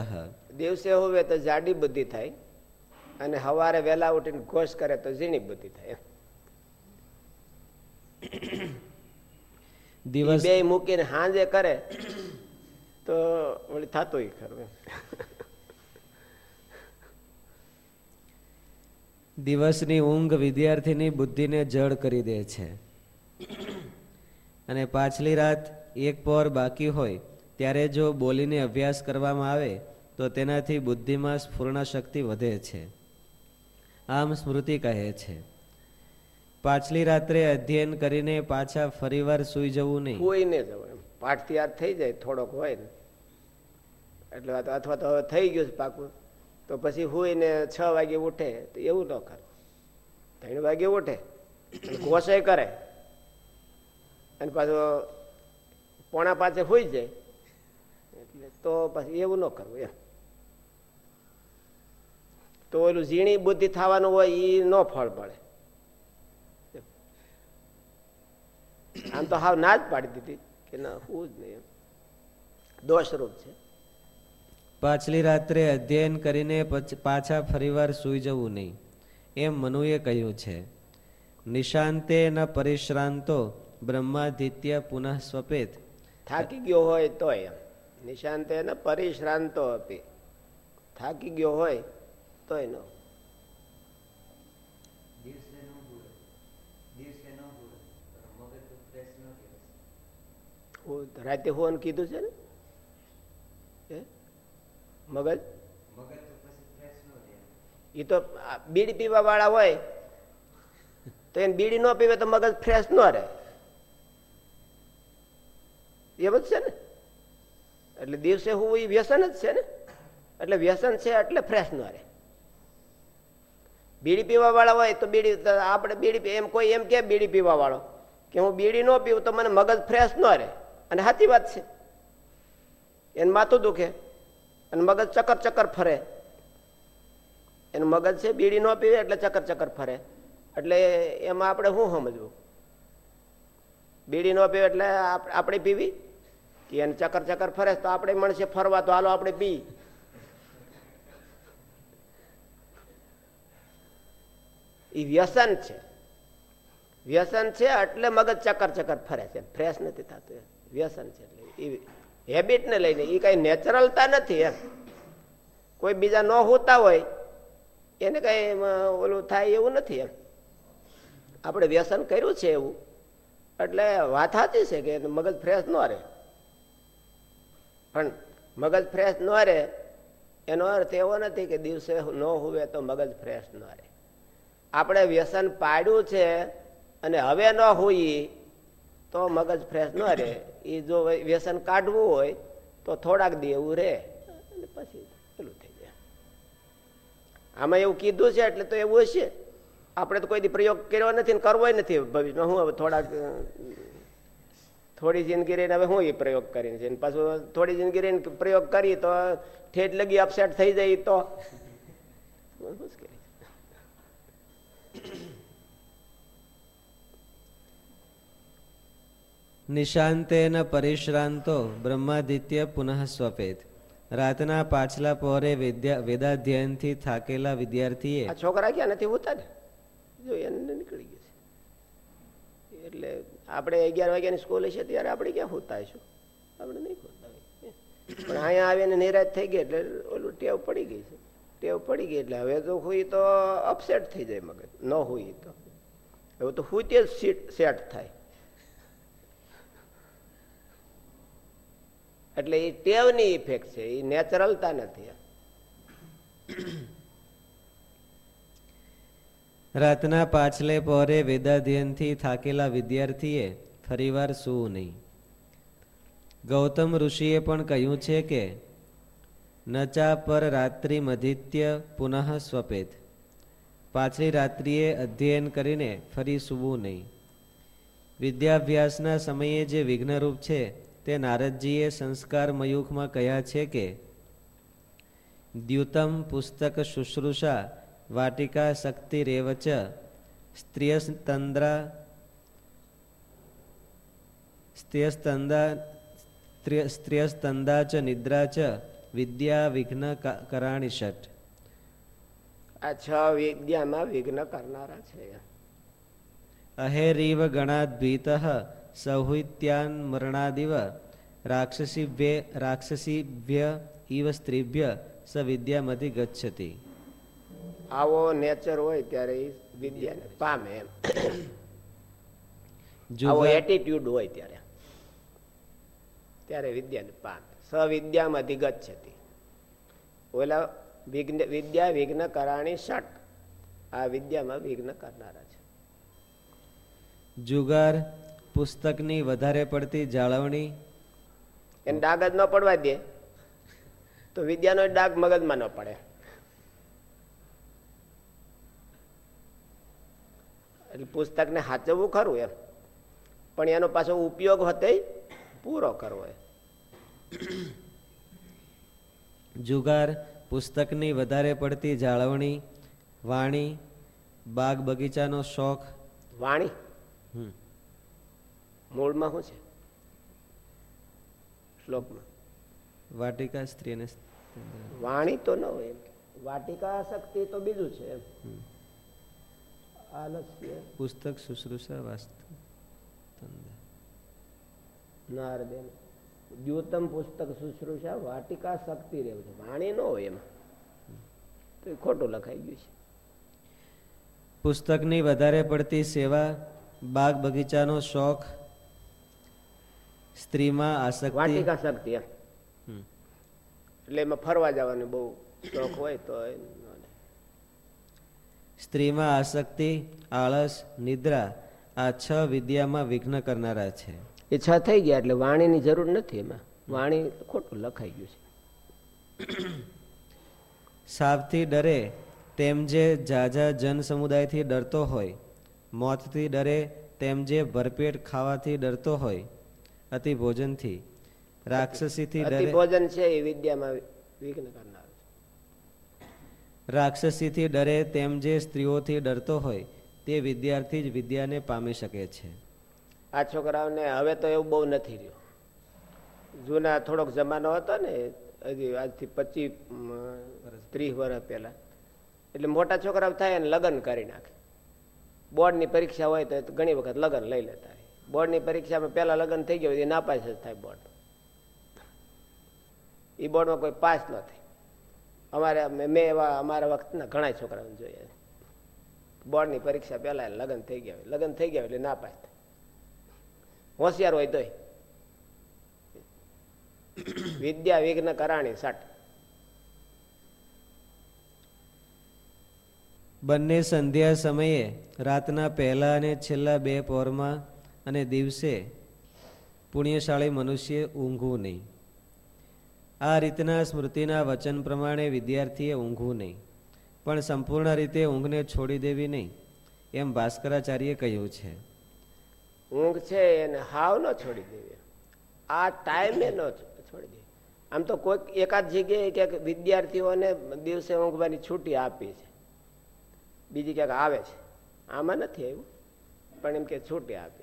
દિવસે હોવે તો જાડી બુદ્ધિ થાય અને સવારે વહેલા ઉઠીને ઘોષ કરે તો ઝીણી બુદ્ધિ થાય. દિવસ બે મૂકીને હાંજે કરે તો વળી થતું ખરું દિવસની ઊંઘ વિદ્યાર્થીની બુદ્ધિને જડ કરી દે છે. અને પાછલી રાત એક પોર બાકી હોય, ત્યારે જો બોલીને અભ્યાસ કરવામાં આવે, તો તેનાથી બુદ્ધિમાં સ્ફૂર્ણ શક્તિ વધે છે. આમ સ્મૃતિ કહે છે. પાછલી રાત્રે અધ્યયન કરીને પાછા ફરીવાર સૂઈ જવું નહીં. કોઈને જવું એમ. પાઠ તૈયાર થઈ જાય, થોડોક હોય ને. એટલે અથવા તો થઈ ગયું છે પાકું. તો પછી હુઈને છ વાગે ઉઠે, તો એવું ન કરે. ત્રણ વાગે ઉઠે ઘોષે કરે. અને પાછો પોણા પાસે હોઈ જાય, એટલે તો પછી એવું ન કરવું એમ. તો ઓલું ઝીણી બુદ્ધિ થવાનું હોય એ ન ફળ પડે આમ તો હાવ ના જ પાડી દીધી કે ના હું જ નહીં એમ. દોષરૂપ છે. પાછલી રાત્રે અધ્યયન કરીને પછી પાછા ફરીવાર સૂઈ જવું નહીં. એમ મનુએ કહ્યું છે. નિશાંતે ન પરિશ્રાંતો બ્રહ્માદિત્ય પુનઃ સ્વપેત. થાકી ગયો હોય તોય એમ. નિશાંતે ન પરિશ્રાંતો આપી થાકી ગયો હોય તોય ન. હું રાતે હોવાનું કીધું છે ને? મગજ? એ તો બીડી પીવા વાળા હોય તો એને બીડી ન પીવે તો મગજ ફ્રેશ ન રહે. એમ જ છે ને? એટલે દિવસે હું એ વ્યસન જ છે ને? એટલે વ્યસન છે એટલે ફ્રેશ ન રહે. બીડી પીવા વાળા હોય તો બીડી આપણે બીડી એમ કોઈ એમ કે બીડી પીવા વાળો કે હું બીડી ન પીવું તો મને મગજ ફ્રેશ ન રહે. અને સાચી વાત છે. એને માથું દુખે. અને મગજ ચક્કર ચક્કર ફરે. એનું મગજ છે, બીડી ન પીવે એટલે ચક્કર ચક્કર ફરે. એટલે એમાં આપણે શું સમજવું? બીડી ન પીવે એટલે આપણે પીવી? કે એને ચક્કર ચક્કર ફરે તો આપણે મળશે ફરવા, તો હાલો આપણે પી. એ વ્યસન છે. વ્યસન છે એટલે મગજ ચક્કર ચક્કર ફરે છે. ફ્રેશ નથી થતું વ્યસન છે એટલે એ હેબિટને લઈને. એ કઈ નેચરલતા નથી એમ. કોઈ બીજા ન હોતા હોય, એને કઈ ઓલું થાય એવું નથી એમ. આપણે વ્યસન કર્યું છે એવું. એટલે વાત સાચી છે કે મગજ ફ્રેશ ન રહે. પણ મગજ ફ્રેશ ન રહે, એનો અર્થ એવો નથી કે દિવસે ન હોવે તો મગજ ફ્રેશ ન રહે. આપણે વ્યસન પાડ્યું છે અને હવે ન હોઈ તો મગજ ફ્રેશ ન રહે. એ જો વ્યસન કાઢવું હોય, તો થોડાક દી એવું રહે. પછી પેલું થઈ જાય. આમાં એવું કીધું છે, એટલે તો એવું હશે. આપણે તો કોઈ દી પ્રયોગ કર્યો નથી કરવો નથી ભવિષ્યમાં. હું હવે થોડાક, થોડી જિંદગી રહીને હવે હું એ પ્રયોગ કરીને છે. પાછું થોડી જિંદગી રહીને પ્રયોગ કરી તો ઠેઠ લગી અપસેટ થઈ જાય તો. મુશ્કેલી નિશાંતેન પરિશ્રાંતો બ્રહ્માદિત્ય પુનઃ સ્વપેત. રાતના પાછલા પહોરે વેદાધ્યયનથી થાકેલા વિદ્યાર્થીએ છોકરા ક્યાં નથી હોતા ને જો એને નીકળી ગયું છે. એટલે આપણે અગિયાર વાગ્યાની સ્કૂલ હશે ત્યારે આપણે ક્યાં હોતા હશું આપણે નહીં હોતા પણ અહીંયા આવીને નિરાશ થઈ ગઈ એટલે ઓલું ટેવ પડી ગઈ છે. ટેવ પડી ગઈ એટલે હવે તો હોય તો અપસેટ થઈ જાય મગજ. ન હોય તો. હવે તો હોય તે સેટ થાય. એટલે એ ટેવની ઇફેક્ટ છે એ નેચરલતા નથી રાતના પાછલે પહોરે વેદાધ્યનથી થાકેલા વિદ્યાર્થીએ ફરીવાર સૂવું નહીં. ગૌતમ ઋષિએ પણ કહ્યું છે કે નચા પર રાત્રિ મધિત્ય પુનઃ સ્વપેત. પાછલી રાત્રિએ અધ્યયન કરીને ફરી સૂવું નહીં. વિદ્યાભ્યાસના સમયે જે વિઘ્નરૂપ છે તે નારદજીએ સંસ્કાર મયુખમાં કહ્યા છે કે દ્યુતમ પુસ્તક શુશ્રુષા વાટિકા શક્તિ રેવચ સ્ત્રીયસ્તંદ્રા સ્ત્રીયસ્તંદા સ્ત્રીયસ્તંદા ચ નિદ્રા ચ વિદ્યા વિઘ્ન કરાણી ષટ આ છ વિદ્યામાં વિઘ્ન કરનારા છે. અહેરીવ ગણાદ્ભીત સૌહિત્યાન મરણાદિવ રાક્ષસીભ્ય રાક્ષસીભ્ય ઇવ સ્ત્રીભ્ય સ વિદ્યામતી ગચ્છતિ આવો નેચર હોય ત્યારે વિદ્યા વિદ્યાને પામે એમ. આવો એટીટ્યુડ હોય ત્યારે. ત્યારે વિદ્યાને પામે. સવિદ્યામાંથી ગચ્છતિ ઓલા વિઘ્ન વિદ્યા વિઘ્ન કરાણી ષટ. આ વિદ્યામાં વિઘ્ન કરનારા છે. જુગાર પુસ્તકની વધારે પડતી જાળવણી? એને ડાગ જ ન પડવા દે. તો વિદ્યાનો ડાગ મગજમાં ન પડે. એટલે પુસ્તકને સાચવવું ખરું એમ. પણ એનો પાછો ઉપયોગ હતો પૂરો કરવો જુગાર પુસ્તકની વધારે પડતી જાળવણી વાણી બાગ બગીચાનો શોખ? વાણી. મૂળમાં શું છે? શ્લોકમાં. વાટિકા સ્ત્રી અને વાણી તો ન હોય વાટિકા શક્તિ તો બીજું છે એમ. આલસ્ય. પુસ્તક શુશ્રુષા વાસ્તુ. નારદેન દ્યુતમ પુસ્તક શુશ્રુષા વાટિકા શક્તિ રહેવું છે. વાણી ન હોય એમાં. તો એ ખોટું લખાઈ ગયું છે. પુસ્તકની વધારે પડતી સેવા બાગ બગીચાનો શોખ સ્ત્રીમાં આસક્તિ? વાટિકા શક્તિ એટલે એમાં ફરવા જવાનો બહુ શોખ હોય તો સ્ત્રીમાં આસક્તિ આળસ નિદ્રા આ છ વિદ્યામાં વિઘ્ન કરનારા છે. એ છ થઈ ગયા એટલે વાણીની જરૂર નથી એમાં. વાણી ખોટું લખાઈ ગયું છે. સાપથી ડરે તેમ જે જાજા જન સમુદાયથી ડરતો હોય મોતથી ડરે તેમ જે ભરપેટ ખાવાથી ડરતો હોય અતિ ભોજનથી રાક્ષસીથી થી ભોજન છે એ વિદ્યામાં વિઘ્ન કરનાર. રાક્ષસીથી ડરે તેમ જે સ્ત્રીઓથી ડરતો હોય તે વિદ્યાર્થી જ વિદ્યાને પામી શકે છે. આ છોકરાઓને હવે તો એવું બહુ નથી રહ્યું. જૂના થોડોક જમાનો હતો ને હજી આજથી પચીસ ત્રીસ વર્ષ પહેલા. એટલે મોટા છોકરાઓ થાય અને લગ્ન કરી નાખે. બોર્ડની પરીક્ષા હોય તો ઘણી વખત લગ્ન લઈ લેતા. બોર્ડની પરીક્ષામાં પહેલા લગ્ન થઈ ગયું એ નાપાસ જ થાય બોર્ડ. એ બોર્ડમાં કોઈ પાસ ન થાય. અમારે મેં એવા અમારા વખતના ઘણા છોકરાઓને જોઈએ બોર્ડની પરીક્ષા પહેલા લગ્ન થઈ ગયા હોય. લગ્ન થઈ ગયા એટલે નાપાસ થાય. હોશિયાર હોય તોય. વિદ્યા વિઘ્ન કરાણી સટ. બંને સંધ્યા સમયે રાતના પહેલા અને છેલ્લા બે પહોરમાં અને દિવસે પુણ્યશાળી મનુષ્ય ઊંઘવું નહીં. આ રીતના સ્મૃતિના વચન પ્રમાણે વિદ્યાર્થીએ ઊંઘવું નહીં. પણ સંપૂર્ણ રીતે ઊંઘને છોડી દેવી નહીં, એમ ભાસ્કરાચાર્યે કહ્યું છે. ઊંઘ છે એને હાવ ન છોડી દેવી. આ ટાઈમે ન છોડી દેવી. આમ તો કોઈક એકાદ જગ્યાએ ક્યાંક વિદ્યાર્થીઓને દિવસે ઊંઘવાની છૂટી આપી છે. બીજી ક્યાંક આવે છે. આમાં નથી આવ્યું. પણ એમ કે છૂટી આપી.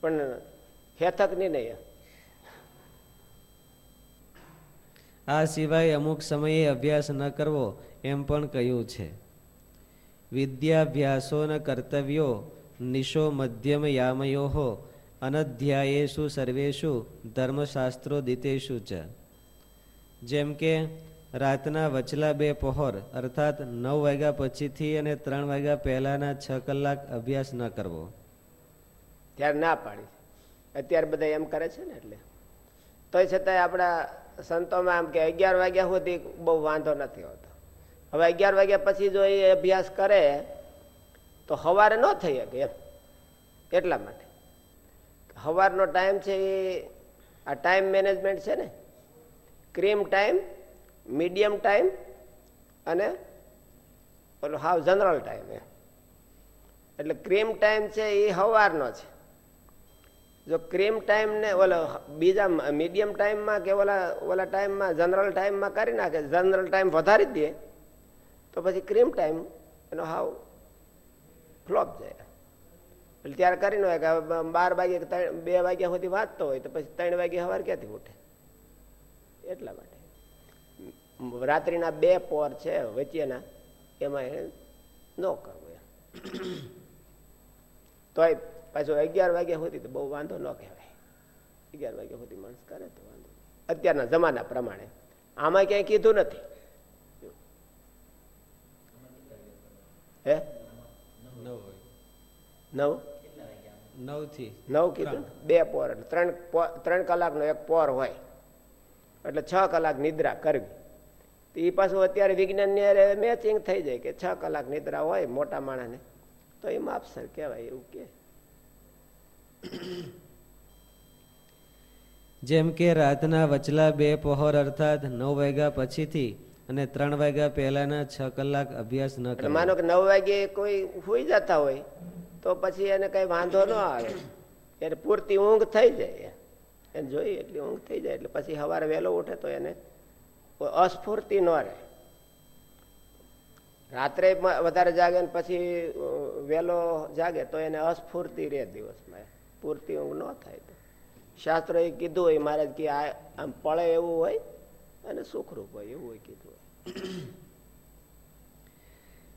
પણ હેતક નહીં આ સિવાય અમુક સમયે અભ્યાસ ન કરવો એમ પણ કહ્યું છે. વિદ્યાભ્યાસો ન કર્તવ્યો નિશો મધ્યમ યામયો અનધ્યાયેશુ સર્વેશુ ધર્મશાસ્ત્રો દિતેશુ ચ. જેમ કે, રાતના વચલા બે પહોર, અર્થાત નવ વાગ્યા પછીથી અને ત્રણ વાગ્યા પહેલાના છ કલાક અભ્યાસ ન કરવો. ત્યારે ના પાડી. અત્યારે બધા એમ કરે છે ને એટલે. તોય છતાંય આપણા સંતોમાં આમ કે અગિયાર વાગ્યા સુધી બહુ વાંધો નથી હોતો. હવે અગિયાર વાગ્યા પછી જો એ અભ્યાસ કરે, તો સવારે ન થઈ શકે એમ. એટલા માટે. સવારનો ટાઈમ છે એ, આ ટાઈમ મેનેજમેન્ટ છે ને. ક્રીમ ટાઈમ, મીડિયમ ટાઈમ અને પેલો હાવ જનરલ ટાઈમ એમ. એટલે ક્રીમ ટાઈમ છે એ સવારનો છે. જો ક્રીમ ટાઈમ ને ઓલો બીજા મીડિયમ ટાઈમમાં કે ઓલા ઓલા ટાઈમમાં જનરલ ટાઈમમાં કરી નાખે જનરલ ટાઈમ વધારી દે, તો પછી ક્રીમ ટાઈમ એનો હાવ ફ્લોપ જાય. એટલે ત્યારે કરીને હોય કે બાર વાગે બે વાગ્યા સુધી વાંચતો હોય, તો પછી ત્રણ વાગે સવાર ક્યાંથી ઉઠે? એટલા માટે. રાત્રિના બે પોર છે, વચ્ચેના, એમાં એને ન કરવું તોય પાછું અગિયાર વાગ્યા સુધી તો બહુ વાંધો ન કહેવાય. અગિયાર વાગ્યા સુધી માણસ કરે તો વાંધો અત્યારના જમાના પ્રમાણે. આમાં ક્યાંય કીધું નથી. હે? નવ? નવથી નવ કીધું બે પોર એટલે ત્રણ ત્રણ કલાકનો એક પોર હોય. એટલે છ કલાક નિદ્રા કરવી. એ પાછું અત્યારે વિજ્ઞાનની મેચિંગ થઈ જાય કે છ કલાક નિદ્રા હોય મોટા માણસને. તો એ માપસર કહેવાય એવું કે જેમ કે રાતના વચલા બે પહોર અર્થાત નવ વાગ્યા પછીથી અને ત્રણ વાગ્યા પહેલાના છ કલાક અભ્યાસ ન કરે. માનો કે નવ વાગે કોઈ હોઈ જતા હોય તો પછી એને કઈ વાંધો ન આવે. એને પૂરતી ઊંઘ થઈ જાય. એને જોઈએ એટલી ઊંઘ થઈ જાય એટલે પછી સવારે વહેલો ઉઠે તો એને અસ્ફૂર્તિ ન રહે. રાત્રે વધારે જાગે ને પછી વહેલો જાગે તો એને અસ્ફૂર્તિ રહે દિવસમાં. પૂરતી ઊંઘ ન થાય તો. શાસ્ત્રો એ કીધું હોય મહારાજ કે આ આમ પળે એવું હોય અને સુખરૂપ હોય એવું હોય કીધું હોય.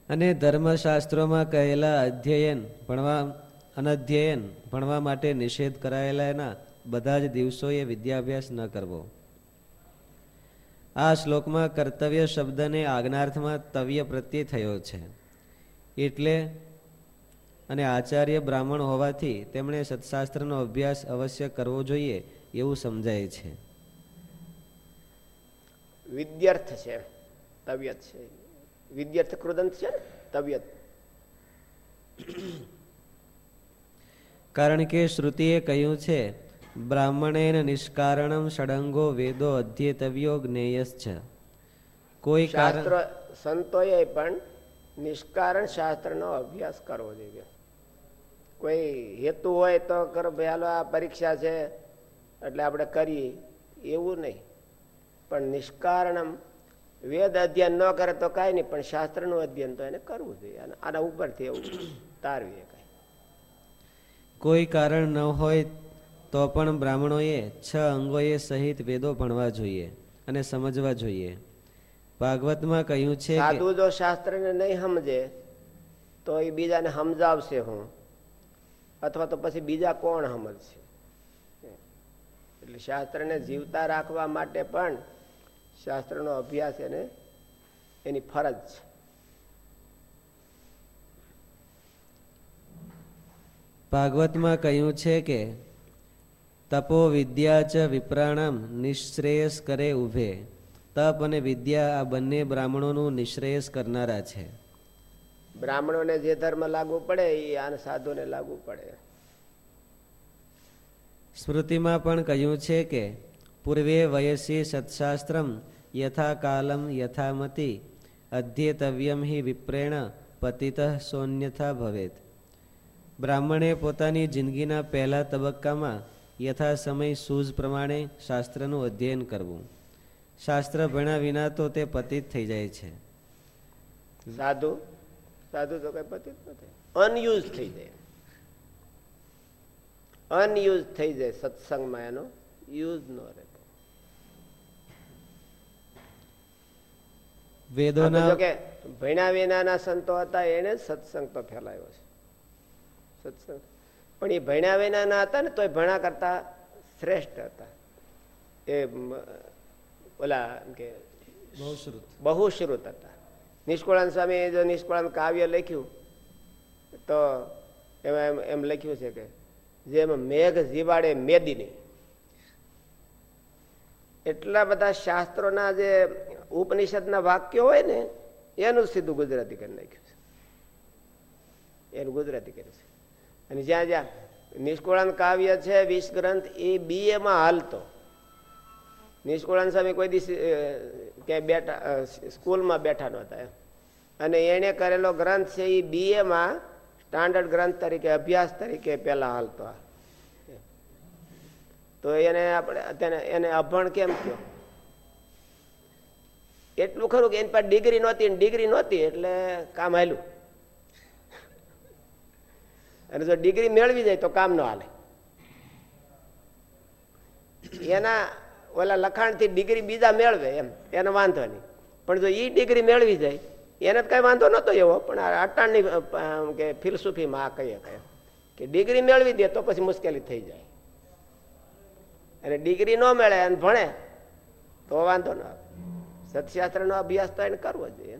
અને ધર્મશાસ્ત્રોમાં કહેલા અધ્યયન ભણવા, અનધ્યયન ભણવા માટે નિષેધ કરાયેલા એના બધા જ દિવસોએ વિદ્યાભ્યાસ ન કરવો. આ શ્લોકમાં કર્તવ્ય શબ્દને આજ્ઞાર્થમાં તવ્ય પ્રત્યે થયો છે. એટલે અને આચાર્ય બ્રાહ્મણ હોવાથી તેમણે સત્શાસ્ત્રનો અભ્યાસ અવશ્ય કરવો જોઈએ એવું સમજાય છે. વિદ્યાર્થ છે તબિયત છે. વિદ્યાર્થ કૃદંત છે તબિયત. કારણ કે શ્રુતિએ કહ્યું છે બ્રાહ્મણેન નિષ્કારણમ ષડંગો વેદો અધ્યેતવ્યો જ્ઞેયસ છે કોઈ શાસ્ત્ર સંતોએ પણ નિષ્કારણ શાસ્ત્રનો અભ્યાસ કરવો જોઈએ. કોઈ હેતુ હોય તો કરો ભાઈ હાલો આ પરીક્ષા છે એટલે આપણે કરીએ. એવું નહીં. પણ નિષ્કારણમ વેદ અધ્યયન ન કરે તો કાંઈ નહીં પણ શાસ્ત્રનું અધ્યયન તો એને કરવું જોઈએ. અને આના ઉપરથી એવું તારવીએ કાંઈ. કોઈ કારણ ન હોય તો પણ બ્રાહ્મણોએ છ અંગોએ સહિત વેદો ભણવા જોઈએ અને સમજવા જોઈએ. ભાગવતમાં કહ્યું છે સાધુ જો શાસ્ત્રને નહીં સમજે તો એ બીજાને સમજાવશે હું. અથવા તો પછી બીજા કોણ સમજશે એટલે શાસ્ત્રને જીવતા રાખવા માટે પણ શાસ્ત્રનો અભ્યાસ એને, એની ફરજ છે. ભાગવતમાં કહ્યું છે કે, તપો વિદ્યા ચ વિપ્રાણામ નિશ્રેયસ કરે ઉભે. તપ અને વિદ્યા આ બંને બ્રાહ્મણોનું નિશ્રેયસ કરનારા છે. બ્રાહ્મણોને જે ધર્મ લાગુ પડે એ આને સાધુને લાગુ પડે. સ્મૃતિમાં પણ કહ્યું છે કે પૂર્વે વયસી સત્શાસ્ત્રમ યથા કાલમ યથામતી અધ્યેતવ્યમ હિ વિપ્રેણ પતિત સોન્યથા ભવેત. બ્રાહ્મણે પોતાની જિંદગીના પહેલા તબક્કામાં યથા સમય સૂઝ પ્રમાણે શાસ્ત્રનું અધ્યયન કરવું. શાસ્ત્ર ભણ્યા વિના તો તે પતિત થઈ જાય છે. સાધુ સાધુ તો કઈ પતિ નથી. અનયુઝ થઈ જાય. અનયુઝ થઈ જાય સત્સંગમાં એનો યુઝ ન રહે. વેદોના કે ભણ્યા વિનાના સંતો હતા એને સત્સંગ તો ફેલાયો છે. સત્સંગ. પણ એ ભણ્યા વિના હતા ને તોય ભણા કરતા શ્રેષ્ઠ હતા. એ ઓલા કે બહુ શ્રુત હતા. નિષ્કુળાન સ્વામી જો નિષ્કુળાન કાવ્ય લખ્યું, તો એમાં એમ એમ લખ્યું છે કે જેમ મેઘ જીવાડે મેદીની એટલા બધા શાસ્ત્રોના જે ઉપનિષદના વાક્યો હોય ને, એનું સીધું ગુજરાતી કરી નાખ્યું છે. એનું ગુજરાતી કર્યું છે. અને જ્યાં જ્યાં નિષ્કુળાન કાવ્ય છે વિષ ગ્રંથ એ બીએમાં હાલતો. નિષ્કુળાન સ્વામી કોઈ દિવસ ક્યાંય બેઠા સ્કૂલમાં બેઠા નહોતા અને એને કરેલો ગ્રંથ છે એ બીએમાં સ્ટાન્ડર્ડ ગ્રંથ તરીકે, અભ્યાસ તરીકે પેલા હાલતો તો એને આપણે, તેને, એને અભણ કેમ થયો? એટલું ખરું કે એની પાસે ડિગ્રી નહોતી ડિગ્રી નહોતી એટલે કામ હાલ્યું. અને જો ડિગ્રી મેળવી જાય તો કામ ન હાલે. એના ઓલા લખાણથી ડિગ્રી બીજા મેળવે એમ, એને વાંધો નહીં. પણ જો એ ડિગ્રી મેળવી જાય, એને કઈ વાંધો નતો એવો, પણ અટાણની કે ફિલસુફીમાં આ કહીએ કહે કે ડિગ્રી મેળવી દે તો પછી મુશ્કેલી થઈ જાય. અને ડિગ્રી ન મળે અને ભણે, તો વાંધો ન આવે. સત્શાસ્ત્રનો અભ્યાસ તો એને કરવો જોઈએ.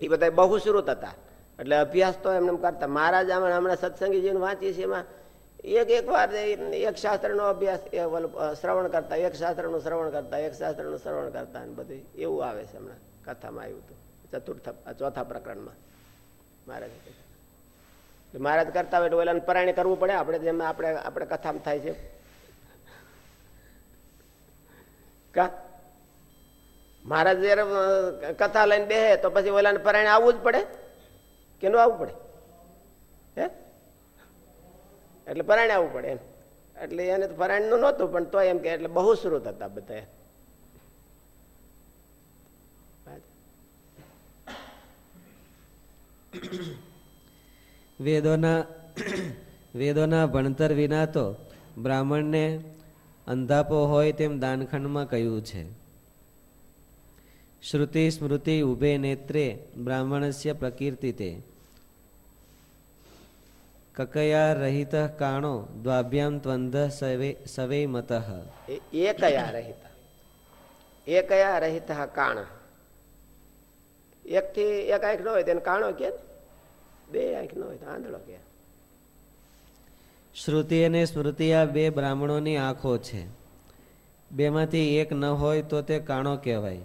એ બધા બહુ શ્રુત હતા. એટલે અભ્યાસ તો એમને કરતા. મહારાજ આમાં હમણાં સત્સંગીજીને વાંચીએ છીએ એમાં એક એક વાર એક શાસ્ત્રનો અભ્યાસ, એ શ્રવણ કરતા, એક શાસ્ત્રનું શ્રવણ કરતા, એક શાસ્ત્રનું શ્રવણ કરતા અને બધું એવું આવે છે હમણાં કથામાં આવ્યું હતું. ચતુર્થ ચોથા પ્રકરણમાં. મહારાજ મહારાજ કરતા હોય એટલે ઓલાને પરાયણ કરવું પડે. આપણે જેમ આપણે આપણે કથામાં થાય છે. કા? મહારાજ જયારે કથા લઈને બેહે તો પછી ઓલાને પરાયણ આવવું જ પડે કે ન આવવું પડે? હે? એટલે પરાણે આવવું પડે એમ. એટલે એને તો પરાયણનું નહોતું, પણ તો એમ કે એટલે બહુ સ્રોત હતા બધા. વેદોના વેદોના ભણતર વિના તો બ્રાહ્મણને અંધાપો હોય તેમ દાનખંડમાં કહ્યું છે. શ્રુતિ સ્મૃતિ ઉભે નેત્રે બ્રાહ્મણસ્ય પ્રકીર્તિ તે કકયા રહિત કાણો દ્વાભ્યામ ત્વંધ સવે મત એ કયા રહિત એ કયા રહિત કાણ એક થી એક આંખ ન હોય તેને કાણો કે બે આંખ ન હોય તો આંધળો કે શ્રુતિ અને સ્મૃતિ આ બે બ્રાહ્મણોની આંખો છે. બેમાંથી એક ન હોય તો તે કાણો કહેવાય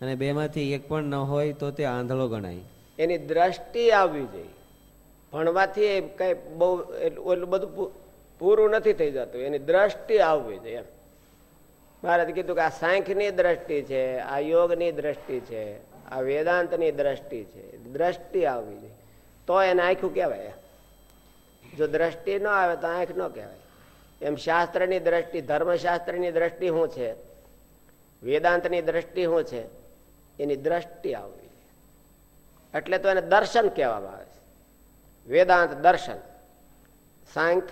અને બેમાંથી એક પણ ન હોય તો તે આંધળો ગણાય. એની દ્રષ્ટિ આવવી જોઈએ. ભણવાથી કઈ બહુ એટલું બધું પૂરું નથી થઈ જતું. એની દ્રષ્ટિ આવવી જોઈએ એમ. મહારાજ કીધું કે આ સાંખની દ્રષ્ટિ છે, આ યોગની દ્રષ્ટિ છે, આ વેદાંતની દ્રષ્ટિ છે. દ્રષ્ટિ આવવી જોઈએ. તો એને આંખું કહેવાય જો દ્રષ્ટિ ન આવે તો આંખ ન કહેવાય. એમ શાસ્ત્રની દ્રષ્ટિ, ધર્મશાસ્ત્રની દ્રષ્ટિ શું છે? વેદાંતની દ્રષ્ટિ શું છે? એની દ્રષ્ટિ આવવી એટલે તો એને દર્શન કહેવામાં આવે. વેદાંત દર્શન સાંખ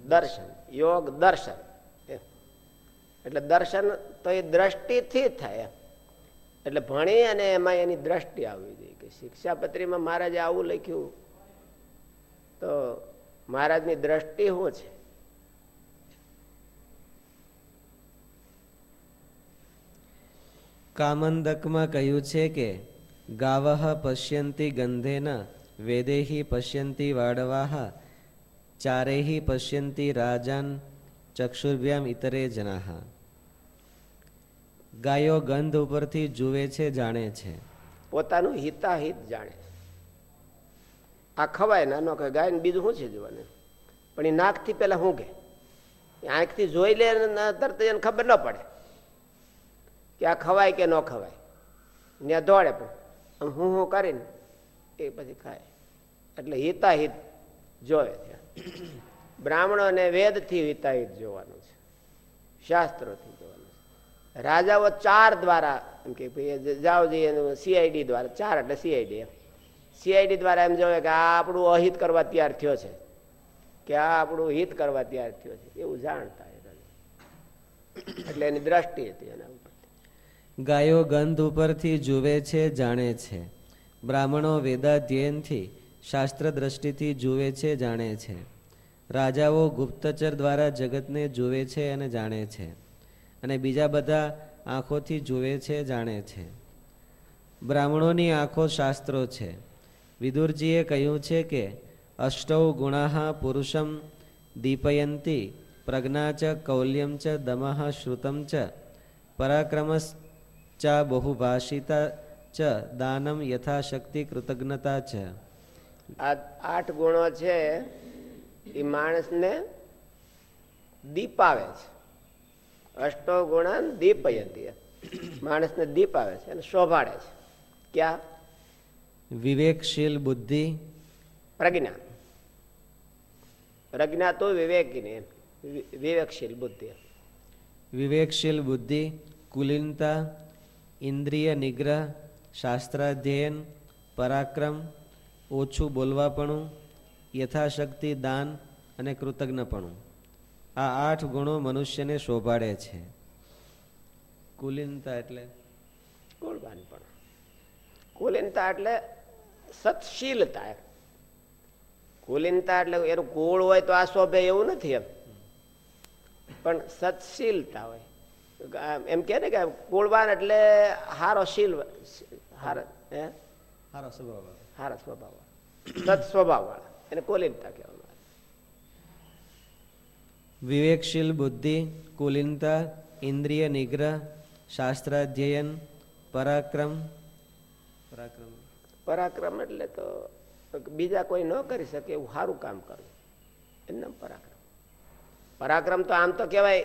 દર્શન, યોગ દર્શન. એટલે દર્શન તો એ દ્રષ્ટિથી થાય એટલે ભણી અને એમાં એની દ્રષ્ટિ આવવી જોઈએ કે શિક્ષાપત્રીમાં મહારાજે આવું લખ્યું. તો મહારાજની દ્રષ્ટિ શું છે? કામંદકમાં કહ્યું છે કે ગાવહ પશ્યંતી ગંધેન વેદેહી પશ્યંતી વાડવાહ ચારેહી પશ્યંતી રાજાન ચક્ષુર્ભ્યામ ઇતરે જનાહ ગાયો ગંધ ઉપરથી જુએ છે, જાણે છે। પોતાનું હિતાહિત જાણે આ ખવાય નાનો કે ગાય બીજું શું છે જોવાનું? પણ એ નાકથી પેલા શું કે આંખથી જોઈ લે તરત એને ખબર ન પડે કે આ ખવાય કે ન ખવાય. ને દોડે પણ. આમ હું હું કરીને? એ પછી ખાય. એટલે હિતાહિત જોવે ત્યાં બ્રાહ્મણોને વેદથી હિતાહિત જોવાનું છે. શાસ્ત્રોથી જોવાનું છે. રાજાઓ ચાર દ્વારા, એમ કે જાઓ જઈએ સીઆઈડી દ્વારા, ચાર એટલે સીઆઈડી સીઆઈડી દ્વારા એમ જોવે કે આ આપણું અહિત કરવા તૈયાર થયો છે. કે આ આપણું હિત કરવા તૈયાર થયો છે. એવું જાણતા એટલે એની દ્રષ્ટિ હતી એના ઉપર ગાયો ગંધ ઉપરથી જુએ છે, જાણે છે. બ્રાહ્મણો વેદાધ્યયનથી શાસ્ત્ર દ્રષ્ટિથી જુએ છે, જાણે છે. રાજાઓ ગુપ્તચર દ્વારા જગતને જુએ છે અને જાણે છે. અને બીજા બધા આંખોથી જુએ છે, જાણે છે. બ્રાહ્મણોની આંખો શાસ્ત્રો છે. વિદુરજીએ કહ્યું છે કે, અષ્ટૌ ગુણાહ પુરુષમ દીપયંતી પ્રજ્ઞા ચ કૌલ્યમ ચ દમઃ શ્રુતમ ચ પરાક્રમશ્ચા બહુભાષિતા ચ દાનમ યથાશક્તિ કૃતજ્ઞતા છે આ આઠ ગુણો છે એ માણસને દીપાવે છે. અષ્ટો ગુણ દીપયંતી. માણસને દીપ આવે છે અને શોભાડે છે. ક્યાં? વિવેકશીલ બુદ્ધિ। પ્રજ્ઞા. પ્રજ્ઞા તો વિવેકીની વિવેકશીલ બુદ્ધિ. વિવેકશીલ બુદ્ધિ કુલીનતા ઇન્દ્રિય નિગ્રહ શાસ્ત્રાધ્યયન, પરાક્રમ, ઓછું બોલવાપણું, યથાશક્તિ, દાન અને કૃતજ્ઞપણું. આ આઠ ગુણો મનુષ્યને શોભાડે છે. કુલીનતા એટલે? કુળવાનપણ કુલીનતા એટલે સત્શીલતા કુલીનતા એટલે એનું કુળ હોય તો આ શોભે એવું નથી એમ. પણ સત્શીલતા હોય. એમ કે ને કે કુળવાન એટલે હારો શીલ હે? સારો સ્વભાવ હારા સ્વભાવ સત સ્વભાવ વાળા. એને કોલિનતા કહેવામાં વિવેકશીલ બુદ્ધિ કુલીનતા ઇન્દ્રિય નિગ્રહ શાસ્ત્રાધ્યયન પરાક્રમ. પરાક્રમ. પરાક્રમ એટલે તો બીજા કોઈ ન કરી શકે એવું સારું કામ કરવું એમને પરાક્રમ. પરાક્રમ તો આમ તો કહેવાય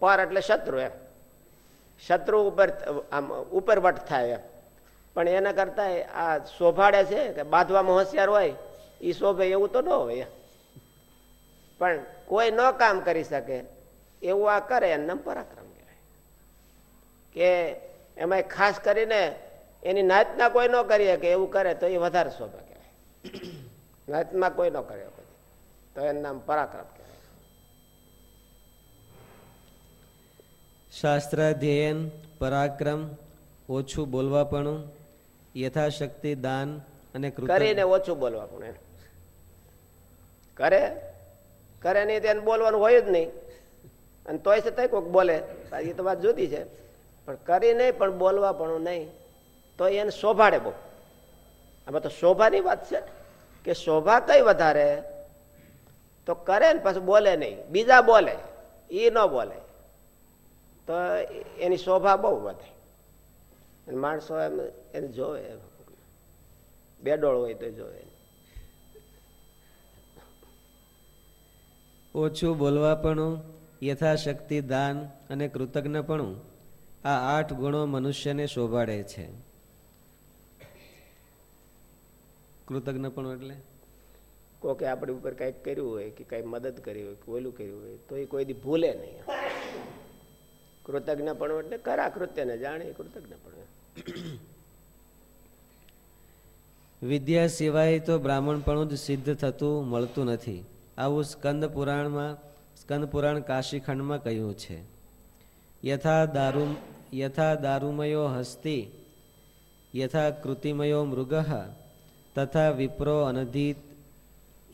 પર એટલે શત્રુ એમ. શત્રુ ઉપર આમ ઉપર વટ થાય એમ. પણ એના કરતા આ શોભાડે છે કે બાંધવામાં હોશિયાર હોય એ શોભે એવું તો ન હોય. પણ કોઈ ન કામ કરી શકે, એવું આ કરે એનું પરાક્રમ કહેવાય. કે એમાં ખાસ કરીને એની નાતના કોઈ ન કરી શકે, એવું કરે તો એ વધારે શોભા કહેવાય. નાતમાં કોઈ ન કરે તો એનું નામ પરાક્રમ કહેવાય. શાસ્ત્ર અધ્યયન પરાક્રમ, ઓછું બોલવાપણું યથાશક્તિ, દાન અને કરીને ઓછું બોલવાનું એમ કરે? કરે નહીં તેને બોલવાનું હોય જ નહીં. અને તોય છે છતાંય કોઈક બોલે. એ તો વાત જુદી છે. પણ કરી નહીં, પણ બોલવા પણ નહીં. તો એને શોભાડે બહુ. આમાં તો શોભાની વાત છે કે શોભા કઈ વધારે? તો કરે ને, પછી બોલે નહીં. બીજા બોલે. એ ન બોલે. તો એની શોભા બહુ વધે. માણસો એમ એને જોવે બેડોળ હોય તો જોવે ઓછું બોલવાપણું યથાશક્તિ દાન અને કૃતજ્ઞપણું આ આઠ ગુણો મનુષ્યને શોભાડે છે. કૃતજ્ઞપણું એટલે? કોકે આપણી ઉપર કંઈક કર્યું હોય કે કંઈ મદદ કરી હોય કે ઓલું કર્યું હોય તો એ કોઈ દી ભૂલે નહીં. કૃતજ્ઞપણું એટલે કરા કૃત્યને જાણે કૃતજ્ઞપણું. વિદ્યા સિવાય તો બ્રાહ્મણપણું જ સિદ્ધ થતું મળતું નથી. આવું સ્કંદ પુરાણમાં, સ્કંદ પુરાણ કાશીખંડમાં કહ્યું છે. યથા દારૂ યથા દારૂમયો હસ્તી, યથા કૃતિમયો મૃગ, તથા વિપ્રો અનધિત,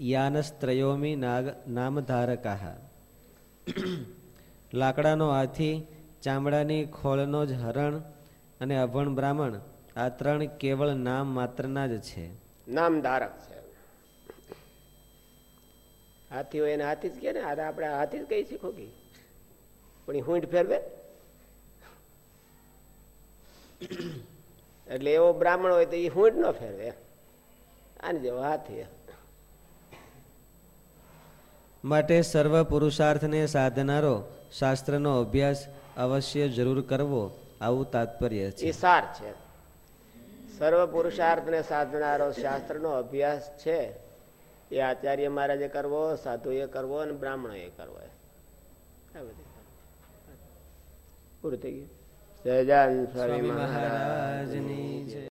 યાનસ્ત્રયોમી નાગ નામધારકાહ લાકડાનો હાથી, ચામડાની ખોળનો જ હરણ અને અભણ બ્રાહ્મણ આ ત્રણ કેવળ નામ માત્રના જ છે. નામ ધારક છે. હાથી હોય એને હાથી જ કે ને અરે આપણે હાથી જ કહી શીખો કે પણ એ હુંઠ ફેરવે. એટલે એવો બ્રાહ્મણ હોય તો એ હુંઠ ન ફેરવે. આને જેવો હાથી માટે સર્વ પુરુષાર્થને સાધનારો શાસ્ત્રનો અભ્યાસ અવશ્ય જરૂર કરવો આવું તાત્પર્ય છે. એ સાર છે. સર્વ પુરુષાર્થ ને સાધનારો શાસ્ત્રનો અભ્યાસ છે. એ આચાર્ય મહારાજે કરવો, સાધુએ કરવો અને બ્રાહ્મણોએ કરવો. પૂરું થઈ ગયું. જય જાન સ્વામી મહારાજની